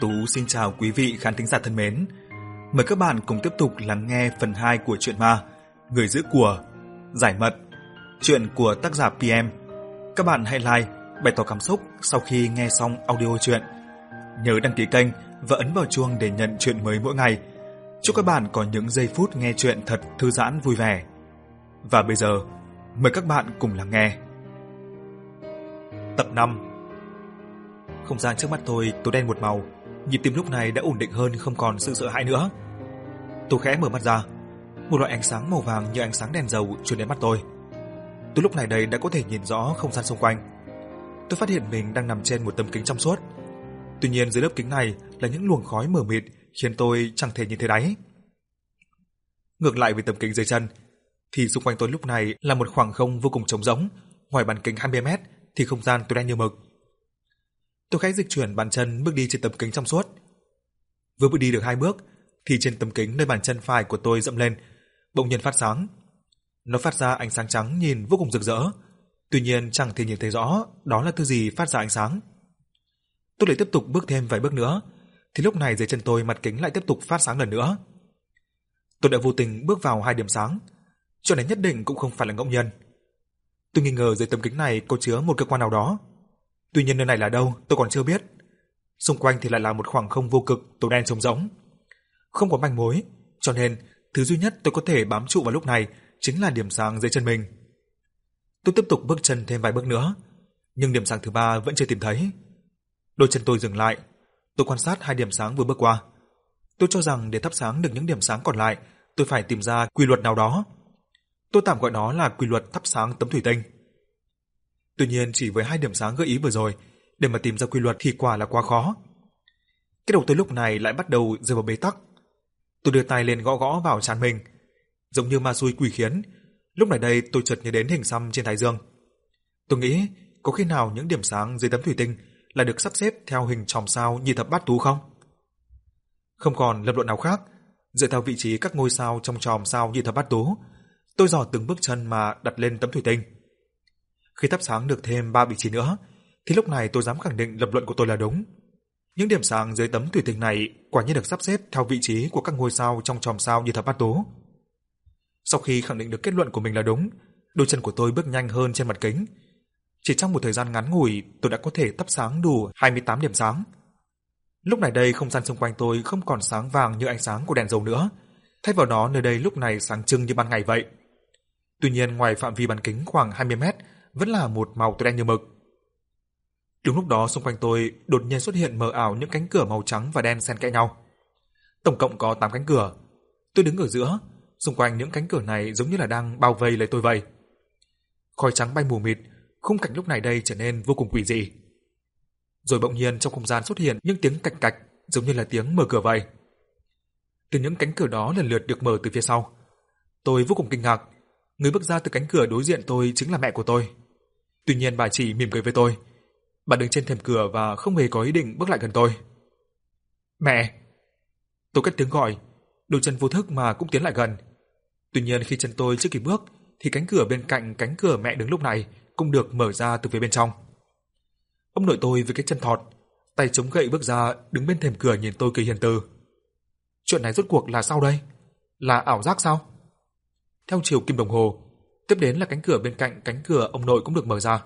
Tú xin chào quý vị khán thính giả thân mến. Mời các bạn cùng tiếp tục lắng nghe phần 2 của truyện ma Người giữ của Giải mật Chuyện của tác giả PM Các bạn hãy like, bày tỏ cảm xúc sau khi nghe xong audio truyện. Nhớ đăng ký kênh và ấn vào chuông để nhận chuyện mới mỗi ngày. Chúc các bạn có những giây phút nghe chuyện thật thư giãn vui vẻ. Và bây giờ, mời các bạn cùng lắng nghe. Tập 5 Không gian trước mắt tôi tối đen một màu. Nhịp tim lúc này đã ổn định hơn không còn sự sợ hãi nữa. Tôi khẽ mở mắt ra, một loại ánh sáng màu vàng như ánh sáng đèn dầu truyền đến mắt tôi. Tôi lúc này đây đã có thể nhìn rõ không gian xung quanh. Tôi phát hiện mình đang nằm trên một tấm kính trong suốt. Tuy nhiên dưới lớp kính này là những luồng khói mờ mịt khiến tôi chẳng thể nhìn thấy đáy. Ngược lại với tấm kính dưới chân, thì xung quanh tôi lúc này là một khoảng không vô cùng trống rỗng, ngoài bán kính 20 mét thì không gian tối đen như mực. Tôi khẽ dịch chuyển bàn chân bước đi trên tấm kính trong suốt. Vừa bước đi được hai bước thì trên tấm kính nơi bàn chân phải của tôi dậm lên, bỗng nhiên phát sáng. Nó phát ra ánh sáng trắng nhìn vô cùng rực rỡ, tuy nhiên chẳng thể nhìn thấy rõ đó là thứ gì phát ra ánh sáng. Tôi lại tiếp tục bước thêm vài bước nữa, thì lúc này dưới chân tôi mặt kính lại tiếp tục phát sáng lần nữa. Tôi đã vô tình bước vào hai điểm sáng, chỗ này nhất định cũng không phải là ngẫu nhiên. Tôi nghi ngờ dưới tấm kính này có chứa một cơ quan nào đó. Tuy nhiên nơi này là đâu, tôi còn chưa biết. Xung quanh thì lại là một khoảng không vô cực, tối đen trống rỗng. Không có manh mối, cho nên thứ duy nhất tôi có thể bám trụ vào lúc này chính là điểm sáng dưới chân mình. Tôi tiếp tục bước chân thêm vài bước nữa, nhưng điểm sáng thứ ba vẫn chưa tìm thấy. Đôi chân tôi dừng lại, tôi quan sát hai điểm sáng vừa bước qua. Tôi cho rằng để thắp sáng được những điểm sáng còn lại, tôi phải tìm ra quy luật nào đó. Tôi tạm gọi nó là quy luật thắp sáng tấm thủy tinh. Tuy nhiên chỉ với hai điểm sáng gợi ý vừa rồi, để mà tìm ra quy luật thì quả là quá khó. Cái đầu tôi lúc này lại bắt đầu rơi vào bế tắc. Tôi đưa tay lên gõ gõ vào trán mình, giống như ma xui quỷ khiến. Lúc này đây tôi chợt nhớ đến hình xăm trên thái dương. Tôi nghĩ có khi nào những điểm sáng dưới tấm thủy tinh là được sắp xếp theo hình chòm sao như thập bát tú không? Không còn lập luận nào khác, dựa theo vị trí các ngôi sao trong chòm sao như thập bát tú, tôi dò từng bước chân mà đặt lên tấm thủy tinh. Khi thắp sáng được thêm ba vị trí nữa, thì lúc này tôi dám khẳng định lập luận của tôi là đúng. Những điểm sáng dưới tấm thủy tinh này quả nhiên được sắp xếp theo vị trí của các ngôi sao trong chòm sao như thập bát tố. Sau khi khẳng định được kết luận của mình là đúng, đôi chân của tôi bước nhanh hơn trên mặt kính. Chỉ trong một thời gian ngắn ngủi, tôi đã có thể thắp sáng đủ 28 điểm sáng. Lúc này đây không gian xung quanh tôi không còn sáng vàng như ánh sáng của đèn dầu nữa, thay vào đó nơi đây lúc này sáng trưng như ban ngày vậy. Tuy nhiên ngoài phạm vi bán kính khoảng 20 mét vẫn là một màu tối đen như mực. Đúng lúc đó xung quanh tôi đột nhiên xuất hiện mờ ảo những cánh cửa màu trắng và đen xen kẽ nhau. Tổng cộng có 8 cánh cửa. Tôi đứng ở giữa, xung quanh những cánh cửa này giống như là đang bao vây lấy tôi vậy. Khói trắng bay mù mịt, khung cảnh lúc này đây trở nên vô cùng quỷ dị. Rồi bỗng nhiên trong không gian xuất hiện những tiếng cạch cạch giống như là tiếng mở cửa vậy. Từ những cánh cửa đó lần lượt được mở từ phía sau. Tôi vô cùng kinh ngạc, người bước ra từ cánh cửa đối diện tôi chính là mẹ của tôi. Tuy nhiên bà chỉ mỉm cười với tôi. Bà đứng trên thềm cửa và không hề có ý định bước lại gần tôi. Mẹ! Tôi cất tiếng gọi, đôi chân vô thức mà cũng tiến lại gần. Tuy nhiên khi chân tôi chưa kịp bước, thì cánh cửa bên cạnh cánh cửa mẹ đứng lúc này cũng được mở ra từ phía bên trong. Ông nội tôi với cái chân thọt, tay chống gậy bước ra, đứng bên thềm cửa nhìn tôi cười hiền từ. Chuyện này rốt cuộc là sao đây? Là ảo giác sao? Theo chiều kim đồng hồ, Tiếp đến là cánh cửa bên cạnh cánh cửa ông nội cũng được mở ra.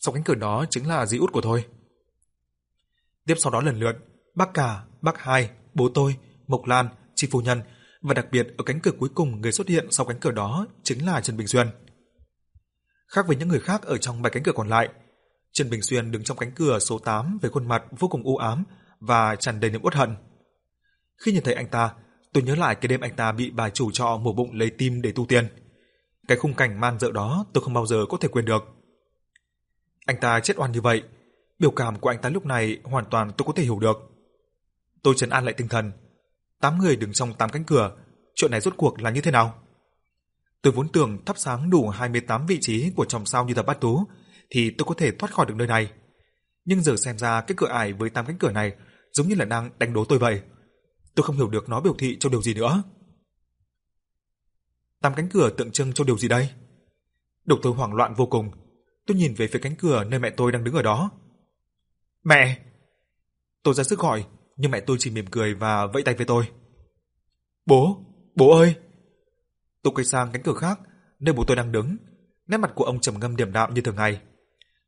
Sau cánh cửa đó chính là dì út của tôi. Tiếp sau đó lần lượt, bác cả, bác hai, bố tôi, Mộc Lan, chị phu nhân và đặc biệt ở cánh cửa cuối cùng người xuất hiện sau cánh cửa đó chính là Trần Bình Xuyên. Khác với những người khác ở trong bảy cánh cửa còn lại, Trần Bình Xuyên đứng trong cánh cửa số 8 với khuôn mặt vô cùng u ám và tràn đầy niềm uất hận. Khi nhìn thấy anh ta, tôi nhớ lại cái đêm anh ta bị bà chủ trọ mổ bụng lấy tim để tu tiên. Cái khung cảnh man dợ đó tôi không bao giờ có thể quên được. Anh ta chết oan như vậy, biểu cảm của anh ta lúc này hoàn toàn tôi có thể hiểu được. Tôi trấn an lại tinh thần. Tám người đứng trong tám cánh cửa, chuyện này rốt cuộc là như thế nào? Tôi vốn tưởng thắp sáng đủ 28 vị trí của chòm sao như thập bát tú thì tôi có thể thoát khỏi được nơi này. Nhưng giờ xem ra cái cửa ải với tám cánh cửa này giống như là đang đánh đố tôi vậy. Tôi không hiểu được nó biểu thị cho điều gì nữa. Tám cánh cửa tượng trưng cho điều gì đây? Độc tôi hoảng loạn vô cùng. Tôi nhìn về phía cánh cửa nơi mẹ tôi đang đứng ở đó. Mẹ! Tôi ra sức gọi, nhưng mẹ tôi chỉ mỉm cười và vẫy tay với tôi. "Bố, bố ơi!" Tôi quay sang cánh cửa khác, nơi bố tôi đang đứng. Nét mặt của ông trầm ngâm điềm đạm như thường ngày.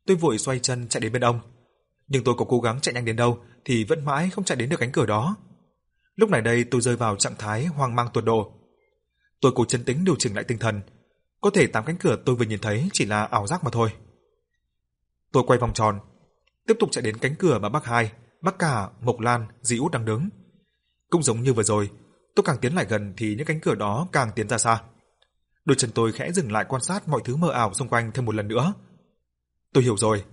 Tôi vội xoay chân chạy đến bên ông, nhưng tôi có cố gắng chạy nhanh đến đâu thì vẫn mãi không chạy đến được cánh cửa đó. Lúc này đây tôi rơi vào trạng thái hoang mang tột độ. Tôi cố chân tĩnh điều chỉnh lại tinh thần, có thể tám cánh cửa tôi vừa nhìn thấy chỉ là ảo giác mà thôi. Tôi quay vòng tròn, tiếp tục chạy đến cánh cửa mà bác Hai, bác Cả, Mộc Lan, dĩ Út đang đứng. Cũng giống như vừa rồi, tôi càng tiến lại gần thì những cánh cửa đó càng tiến ra xa. Đôi chân tôi khẽ dừng lại quan sát mọi thứ mơ ảo xung quanh thêm một lần nữa. Tôi hiểu rồi,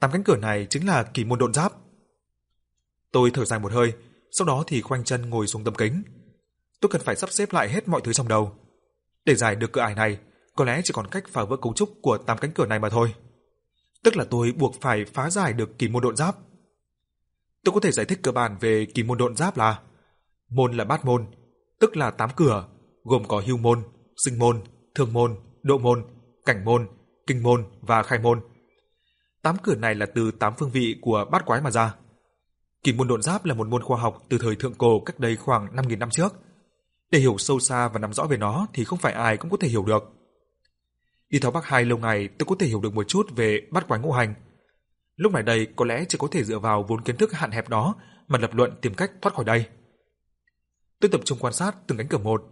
tám cánh cửa này chính là kỳ môn độn giáp. Tôi thở dài một hơi, sau đó thì khoanh chân ngồi xuống tấm kính. Tôi cần phải sắp xếp lại hết mọi thứ trong đầu. Để giải được cửa ải này, có lẽ chỉ còn cách phá vỡ cấu trúc của tám cánh cửa này mà thôi. Tức là tôi buộc phải phá giải được kỳ môn độn giáp. Tôi có thể giải thích cơ bản về kỳ môn độn giáp là môn là bát môn, tức là tám cửa, gồm có hưu môn, sinh môn, thương môn, độ môn, cảnh môn, kinh môn và khai môn. Tám cửa này là từ tám phương vị của bát quái mà ra. Kỳ môn độn giáp là một môn khoa học từ thời thượng cổ cách đây khoảng 5000 năm trước. Để hiểu sâu xa và nắm rõ về nó thì không phải ai cũng có thể hiểu được. Đi theo Bắc hai lâu ngày tôi có thể hiểu được một chút về bát quái ngũ hành. Lúc này đây có lẽ chỉ có thể dựa vào vốn kiến thức hạn hẹp đó mà lập luận tìm cách thoát khỏi đây. Tôi tập trung quan sát từng cánh cửa một.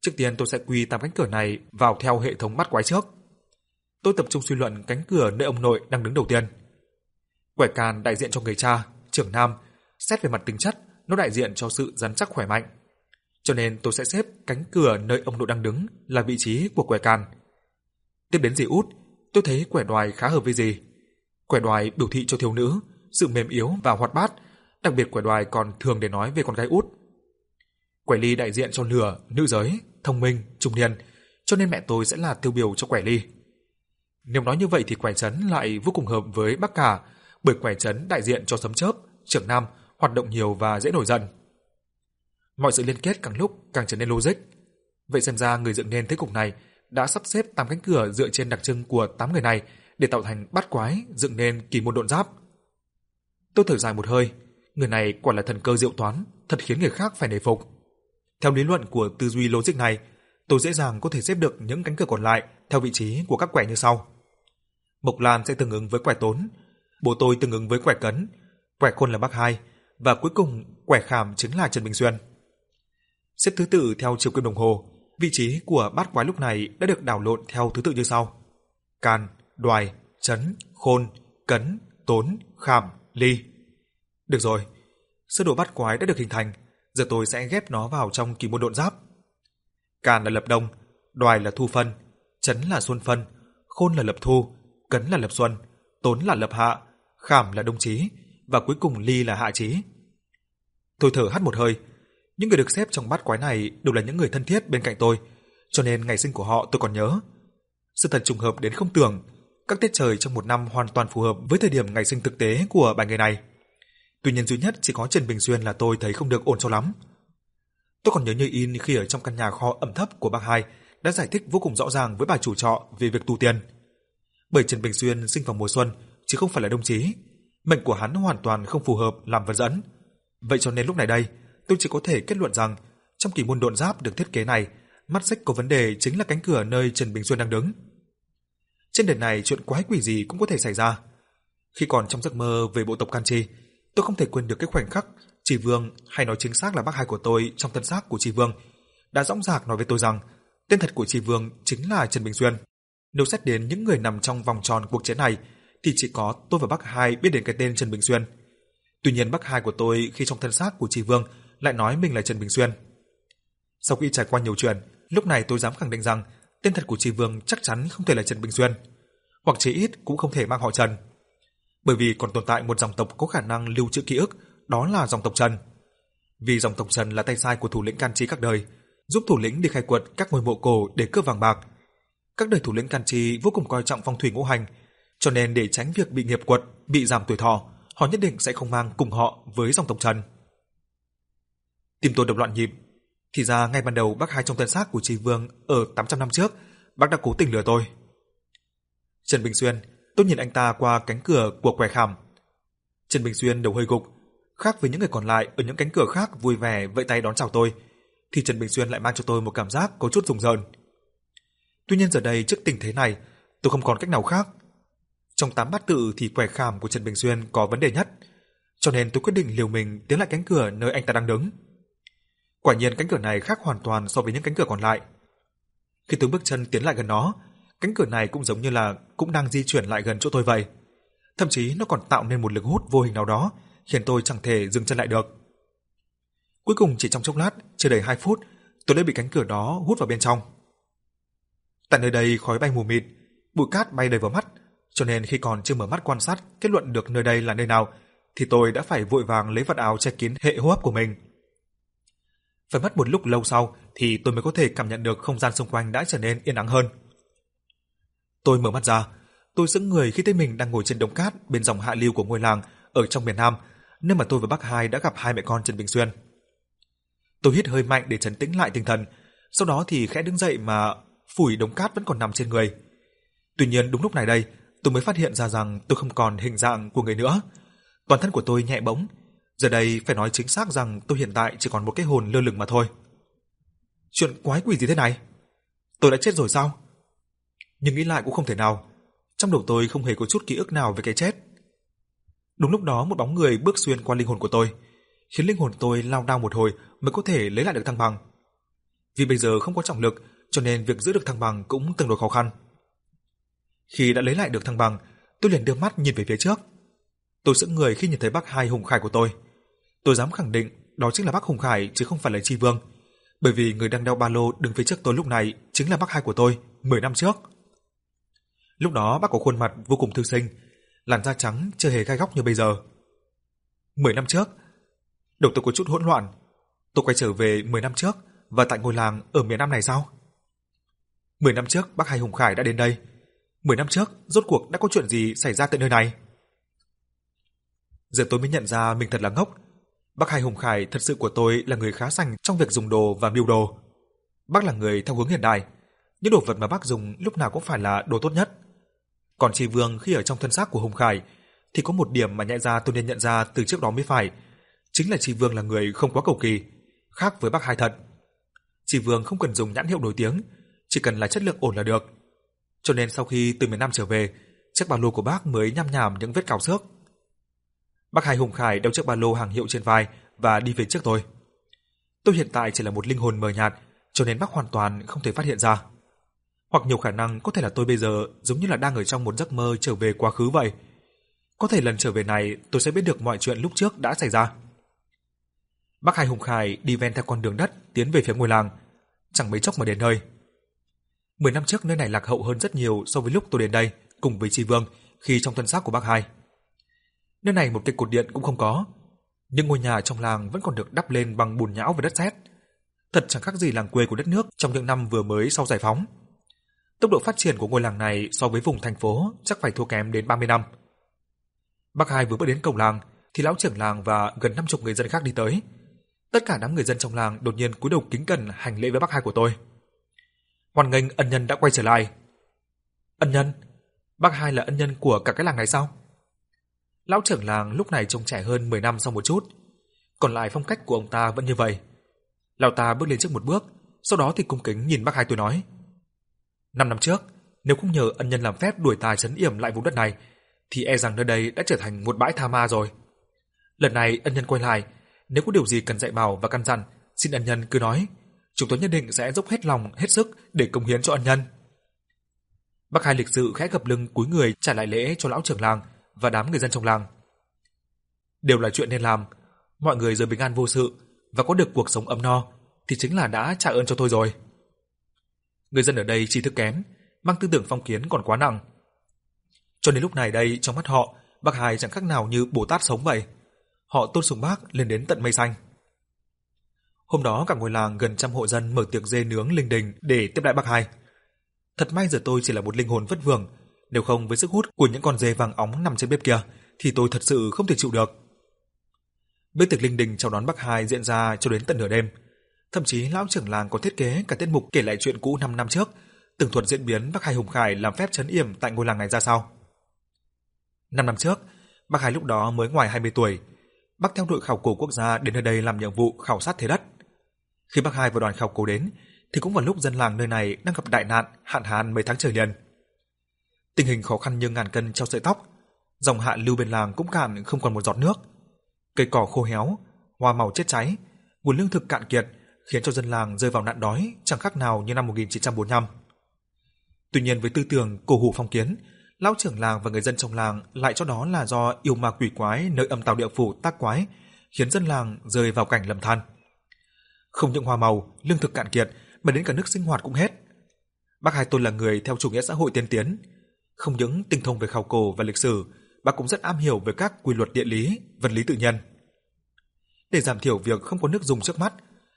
Trước tiên tôi sẽ quy tám cánh cửa này vào theo hệ thống bát quái trước. Tôi tập trung suy luận cánh cửa nơi ông nội đang đứng đầu tiên. Quẻ càn đại diện cho người cha, trưởng nam, xét về mặt tính chất, nó đại diện cho sự rắn chắc khỏe mạnh. Cho nên tôi sẽ xếp cánh cửa nơi ông nội đang đứng là vị trí của quẻ can. Tiếp đến dì út, tôi thấy quẻ đoài khá hợp với dì. Quẻ đoài biểu thị cho thiếu nữ, sự mềm yếu và hoạt bát, đặc biệt quẻ đoài còn thường để nói về con gái út. Quẻ ly đại diện cho lửa, nữ giới, thông minh, trung niên, cho nên mẹ tôi sẽ là tiêu biểu cho quẻ ly. Nếu nói như vậy thì quẻ chấn lại vô cùng hợp với bác cả, bởi quẻ chấn đại diện cho sấm chớp, trưởng nam, hoạt động nhiều và dễ nổi giận. Mọi sự liên kết càng lúc càng trở nên logic. Vậy xem ra người dựng nên thế cục này đã sắp xếp tám cánh cửa dựa trên đặc trưng của tám người này để tạo thành bát quái dựng nên kỳ môn độn giáp. Tôi thở dài một hơi, người này quả là thần cơ diệu toán, thật khiến người khác phải nể phục. Theo lý luận của tư duy logic này, tôi dễ dàng có thể xếp được những cánh cửa còn lại theo vị trí của các quẻ như sau. Mộc Lan sẽ tương ứng với quẻ tốn, bố tôi tương ứng với quẻ cấn, quẻ khôn là bác hai và cuối cùng quẻ khảm chính là Trần Bình Xuyên. Xếp thứ tự theo chiều kim đồng hồ, vị trí của bát quái lúc này đã được đảo lộn theo thứ tự như sau: Can, Đoài, Chấn, Khôn, Cấn, Tốn, Khảm, Ly. Được rồi, sơ đồ bát quái đã được hình thành, giờ tôi sẽ ghép nó vào trong kỳ môn độn giáp. Can là lập đông, Đoài là thu phân, Chấn là xuân phân, Khôn là lập thu, Cấn là lập xuân, Tốn là lập hạ, Khảm là đông chí và cuối cùng Ly là hạ chí. Tôi thở hắt một hơi, những người được xếp trong bát quái này đều là những người thân thiết bên cạnh tôi, cho nên ngày sinh của họ tôi còn nhớ. Sự thật trùng hợp đến không tưởng, các tiết trời trong một năm hoàn toàn phù hợp với thời điểm ngày sinh thực tế của bảy người này. Tuy nhiên duy nhất chỉ có Trần Bình Xuyên là tôi thấy không được ổn cho lắm. Tôi còn nhớ như in khi ở trong căn nhà kho ẩm thấp của bác hai đã giải thích vô cùng rõ ràng với bà chủ trọ về việc tu tiên. Bởi Trần Bình Xuyên sinh vào mùa xuân chứ không phải là đông chí, mệnh của hắn hoàn toàn không phù hợp làm vật dẫn. Vậy cho nên lúc này đây, tôi chỉ có thể kết luận rằng trong kỳ môn độn giáp được thiết kế này, mắt xích có vấn đề chính là cánh cửa nơi Trần Bình Xuyên đang đứng. Trên đời này chuyện quái quỷ gì cũng có thể xảy ra. Khi còn trong giấc mơ về bộ tộc Canchi, tôi không thể quên được cái khoảnh khắc Trì Vương hay nói chính xác là bác hai của tôi trong thân xác của Trì Vương đã dõng dạc nói với tôi rằng tên thật của Trì Vương chính là Trần Bình Xuyên. Nếu xét đến những người nằm trong vòng tròn cuộc chiến này thì chỉ có tôi và bác hai biết đến cái tên Trần Bình Xuyên. Tuy nhiên bác hai của tôi khi trong thân xác của Trì Vương lại nói mình là Trần Bình Xuyên. Sau khi trải qua nhiều chuyện, lúc này tôi dám khẳng định rằng tên thật của Trì Vương chắc chắn không thể là Trần Bình Xuyên, hoặc chí ít cũng không thể mang họ Trần. Bởi vì còn tồn tại một dòng tộc có khả năng lưu trữ ký ức, đó là dòng tộc Trần. Vì dòng tộc Trần là tay sai của thủ lĩnh Can Chi các đời, giúp thủ lĩnh đi khai quật các ngôi mộ cổ để cướp vàng bạc. Các đời thủ lĩnh Can Chi vô cùng coi trọng phong thủy ngũ hành, cho nên để tránh việc bị nghiệp quật, bị giảm tuổi thọ, họ nhất định sẽ không mang cùng họ với dòng tộc Trần. Tim tôi đập loạn nhịp. Thì ra ngay ban đầu bác hai trong thân xác của Trì Vương ở 800 năm trước, bác đã cố tình lừa tôi. Trần Bình Xuyên, tôi nhìn anh ta qua cánh cửa của quẻ khảm. Trần Bình Xuyên đầu hơi gục, Khác với những người còn lại ở những cánh cửa khác vui vẻ vẫy tay đón chào tôi, thì Trần Bình Xuyên lại mang cho tôi một cảm giác có chút rùng rợn. Tuy nhiên giờ đây trước tình thế này, tôi không còn cách nào khác. Trong tám bát tự thì quẻ khảm của Trần Bình Xuyên có vấn đề nhất, cho nên tôi quyết định liều mình tiến lại cánh cửa nơi anh ta đang đứng. Quả nhiên cánh cửa này khác hoàn toàn so với những cánh cửa còn lại. Khi tôi bước chân tiến lại gần nó, cánh cửa này cũng giống như là cũng đang di chuyển lại gần chỗ tôi vậy. Thậm chí nó còn tạo nên một lực hút vô hình nào đó, khiến tôi chẳng thể dừng chân lại được. Cuối cùng chỉ trong chốc lát, chưa đầy 2 phút, tôi đã bị cánh cửa đó hút vào bên trong. Tại nơi đây khói bay mù mịt, bụi cát bay đầy vào mắt, cho nên khi còn chưa mở mắt quan sát kết luận được nơi đây là nơi nào, thì tôi đã phải vội vàng lấy vật áo che kín hệ hô hấp của mình. Phải mất một lúc lâu sau thì tôi mới có thể cảm nhận được không gian xung quanh đã trở nên yên ắng hơn. Tôi mở mắt ra, tôi sững người khi thấy mình đang ngồi trên đống cát bên dòng hạ lưu của ngôi làng ở trong miền Nam, nơi mà tôi và bác Hai đã gặp hai mẹ con Trần Bình Xuyên. Tôi hít hơi mạnh để trấn tĩnh lại tinh thần, sau đó thì khẽ đứng dậy mà phủi đống cát vẫn còn nằm trên người. Tuy nhiên đúng lúc này đây, tôi mới phát hiện ra rằng tôi không còn hình dạng của người nữa. Toàn thân của tôi nhẹ bỗng, giờ đây phải nói chính xác rằng tôi hiện tại chỉ còn một cái hồn lơ lửng mà thôi. Chuyện quái quỷ gì thế này? Tôi đã chết rồi sao? Nhưng nghĩ lại cũng không thể nào. Trong đầu tôi không hề có chút ký ức nào về cái chết. Đúng lúc đó một bóng người bước xuyên qua linh hồn của tôi, khiến linh hồn tôi lao đao một hồi mới có thể lấy lại được thăng bằng. Vì bây giờ không có trọng lực, cho nên việc giữ được thăng bằng cũng tương đối khó khăn. Khi đã lấy lại được thăng bằng, tôi liền đưa mắt nhìn về phía trước. Tôi sững người khi nhìn thấy bác hai hùng khải của tôi. Tôi dám khẳng định đó chính là bác hùng khải chứ không phải là Chi Vương, bởi vì người đang đeo ba lô đứng phía trước tôi lúc này chính là bác hai của tôi 10 năm trước. Lúc đó bác có khuôn mặt vô cùng thư sinh, làn da trắng chưa hề gai góc như bây giờ. 10 năm trước, đầu tôi có chút hỗn loạn. Tôi quay trở về 10 năm trước và tại ngôi làng ở miền Nam này sao? 10 năm trước bác Hai Hùng Khải đã đến đây. 10 năm trước, rốt cuộc đã có chuyện gì xảy ra tại nơi này? Giờ tôi mới nhận ra mình thật là ngốc. Bác Hai Hùng Khải thật sự của tôi là người khá sành trong việc dùng đồ và mưu đồ. Bác là người theo hướng hiện đại, những đồ vật mà bác dùng lúc nào cũng phải là đồ tốt nhất. Còn Tri Vương khi ở trong thân xác của Hùng Khải thì có một điểm mà nhạy ra tôi nên nhận ra từ trước đó mới phải, chính là Tri Vương là người không quá cầu kỳ, khác với bác Hai thật. Tri Vương không cần dùng nhãn hiệu nổi tiếng, chỉ cần là chất lượng ổn là được. Cho nên sau khi từ miền Nam trở về, chiếc ba lô của bác mới nhăm nhảm những vết cào xước. Bác Hai Hùng Khải đeo chiếc ba lô hàng hiệu trên vai và đi về trước tôi. Tôi hiện tại chỉ là một linh hồn mờ nhạt, cho nên Bắc hoàn toàn không thể phát hiện ra. Hoặc nhiều khả năng có thể là tôi bây giờ giống như là đang ở trong một giấc mơ trở về quá khứ vậy. Có thể lần trở về này tôi sẽ biết được mọi chuyện lúc trước đã xảy ra. Bác Hai Hùng Khải đi ven theo con đường đất tiến về phía ngôi làng, chẳng mấy chốc mà đến nơi. Mười năm trước nơi này lạc hậu hơn rất nhiều so với lúc tôi đến đây cùng với Tri Vương khi trong thân xác của bác Hai. Nơi này một cái cột điện cũng không có, nhưng ngôi nhà trong làng vẫn còn được đắp lên bằng bùn nhão và đất sét. Thật chẳng khác gì làng quê của đất nước trong những năm vừa mới sau giải phóng. Tốc độ phát triển của ngôi làng này so với vùng thành phố chắc phải thua kém đến 30 năm. Bác Hai vừa bước đến cổng làng thì lão trưởng làng và gần 50 người dân khác đi tới. Tất cả đám người dân trong làng đột nhiên cúi đầu kính cẩn hành lễ với bác Hai của tôi. Hoan nghênh ân nhân đã quay trở lại. Ân nhân? Bác Hai là ân nhân của cả cái làng này sao? Lão trưởng làng lúc này trông trẻ hơn 10 năm sau một chút, còn lại phong cách của ông ta vẫn như vậy. Lão ta bước lên trước một bước, sau đó thì cung kính nhìn bác hai tôi nói: "Năm năm trước, nếu không nhờ ân nhân làm phép đuổi tà trấn yểm lại vùng đất này, thì e rằng nơi đây đã trở thành một bãi tha ma rồi. Lần này ân nhân quay lại, nếu có điều gì cần dạy bảo và căn dặn, xin ân nhân cứ nói, chúng tôi nhất định sẽ dốc hết lòng, hết sức để công hiến cho ân nhân." Bác hai lịch sự khẽ gập lưng cúi người trả lại lễ cho lão trưởng làng và đám người dân trong làng. Đều là chuyện nên làm, mọi người giờ bình an vô sự và có được cuộc sống ấm no thì chính là đã trả ơn cho tôi rồi. Người dân ở đây tri thức kém, mang tư tưởng phong kiến còn quá nặng. Cho đến lúc này đây trong mắt họ, bác Hai chẳng khác nào như Bồ Tát sống vậy. Họ tôn sùng bác lên đến tận mây xanh. Hôm đó cả ngôi làng gần trăm hộ dân mở tiệc dê nướng linh đình để tiếp đãi bác Hai. Thật may giờ tôi chỉ là một linh hồn vất vưởng, nếu không với sức hút của những con dê vàng óng nằm trên bếp kia thì tôi thật sự không thể chịu được. Bữa tiệc linh đình chào đón bắc Hai diễn ra cho đến tận nửa đêm. Thậm chí lão trưởng làng còn thiết kế cả tiết mục kể lại chuyện cũ 5 năm trước, từng thuật diễn biến bắc Hai Hùng Khải làm phép trấn yểm tại ngôi làng này ra sao. 5 năm trước, bắc Hai lúc đó mới ngoài 20 tuổi. bác theo đội khảo cổ quốc gia đến nơi đây làm nhiệm vụ khảo sát thế đất. Khi bắc hai và đoàn khảo cổ đến, thì cũng vào lúc dân làng nơi này đang gặp đại nạn hạn hán mấy tháng trời liền. Tình hình khó khăn như ngàn cân treo sợi tóc, dòng hạ lưu bên làng cũng cạn không còn một giọt nước. Cây cỏ khô héo, hoa màu chết cháy, nguồn lương thực cạn kiệt khiến cho dân làng rơi vào nạn đói chẳng khác nào như năm 1945. Tuy nhiên với tư tưởng cổ hủ phong kiến, lão trưởng làng và người dân trong làng lại cho đó là do yêu ma quỷ quái nơi âm tào địa phủ tác quái, khiến dân làng rơi vào cảnh lầm than. Không những hoa màu, lương thực cạn kiệt mà đến cả nước sinh hoạt cũng hết. Bác Hai Tôn là người theo chủ nghĩa xã hội tiên tiến, không những tinh thông về khảo cổ và lịch sử, bác cũng rất am hiểu về các quy luật địa lý, vật lý tự nhiên. Để giảm thiểu việc không có nước dùng trước mắt,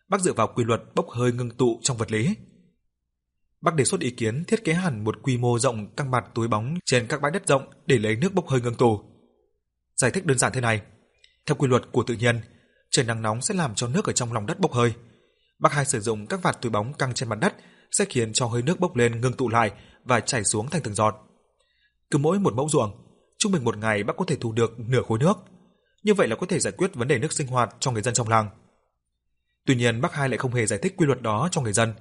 bác dựa vào quy luật bốc hơi ngưng tụ trong vật lý. Bác đề xuất ý kiến thiết kế hẳn một quy mô rộng căng mặt túi bóng trên các bãi đất rộng để lấy nước bốc hơi ngưng tụ. Giải thích đơn giản thế này, theo quy luật của tự nhiên, trời nắng nóng sẽ làm cho nước ở trong lòng đất bốc hơi. Bác hai sử dụng các vạt túi bóng căng trên mặt đất sẽ khiến cho hơi nước bốc lên ngưng tụ lại và chảy xuống thành từng giọt. Cứ mỗi một mẫu ruộng, trung bình một ngày bác có thể thu được nửa khối nước. Như vậy là có thể giải quyết vấn đề nước sinh hoạt cho người dân trong làng. Tuy nhiên bác hai lại không hề giải thích quy luật đó cho người dân.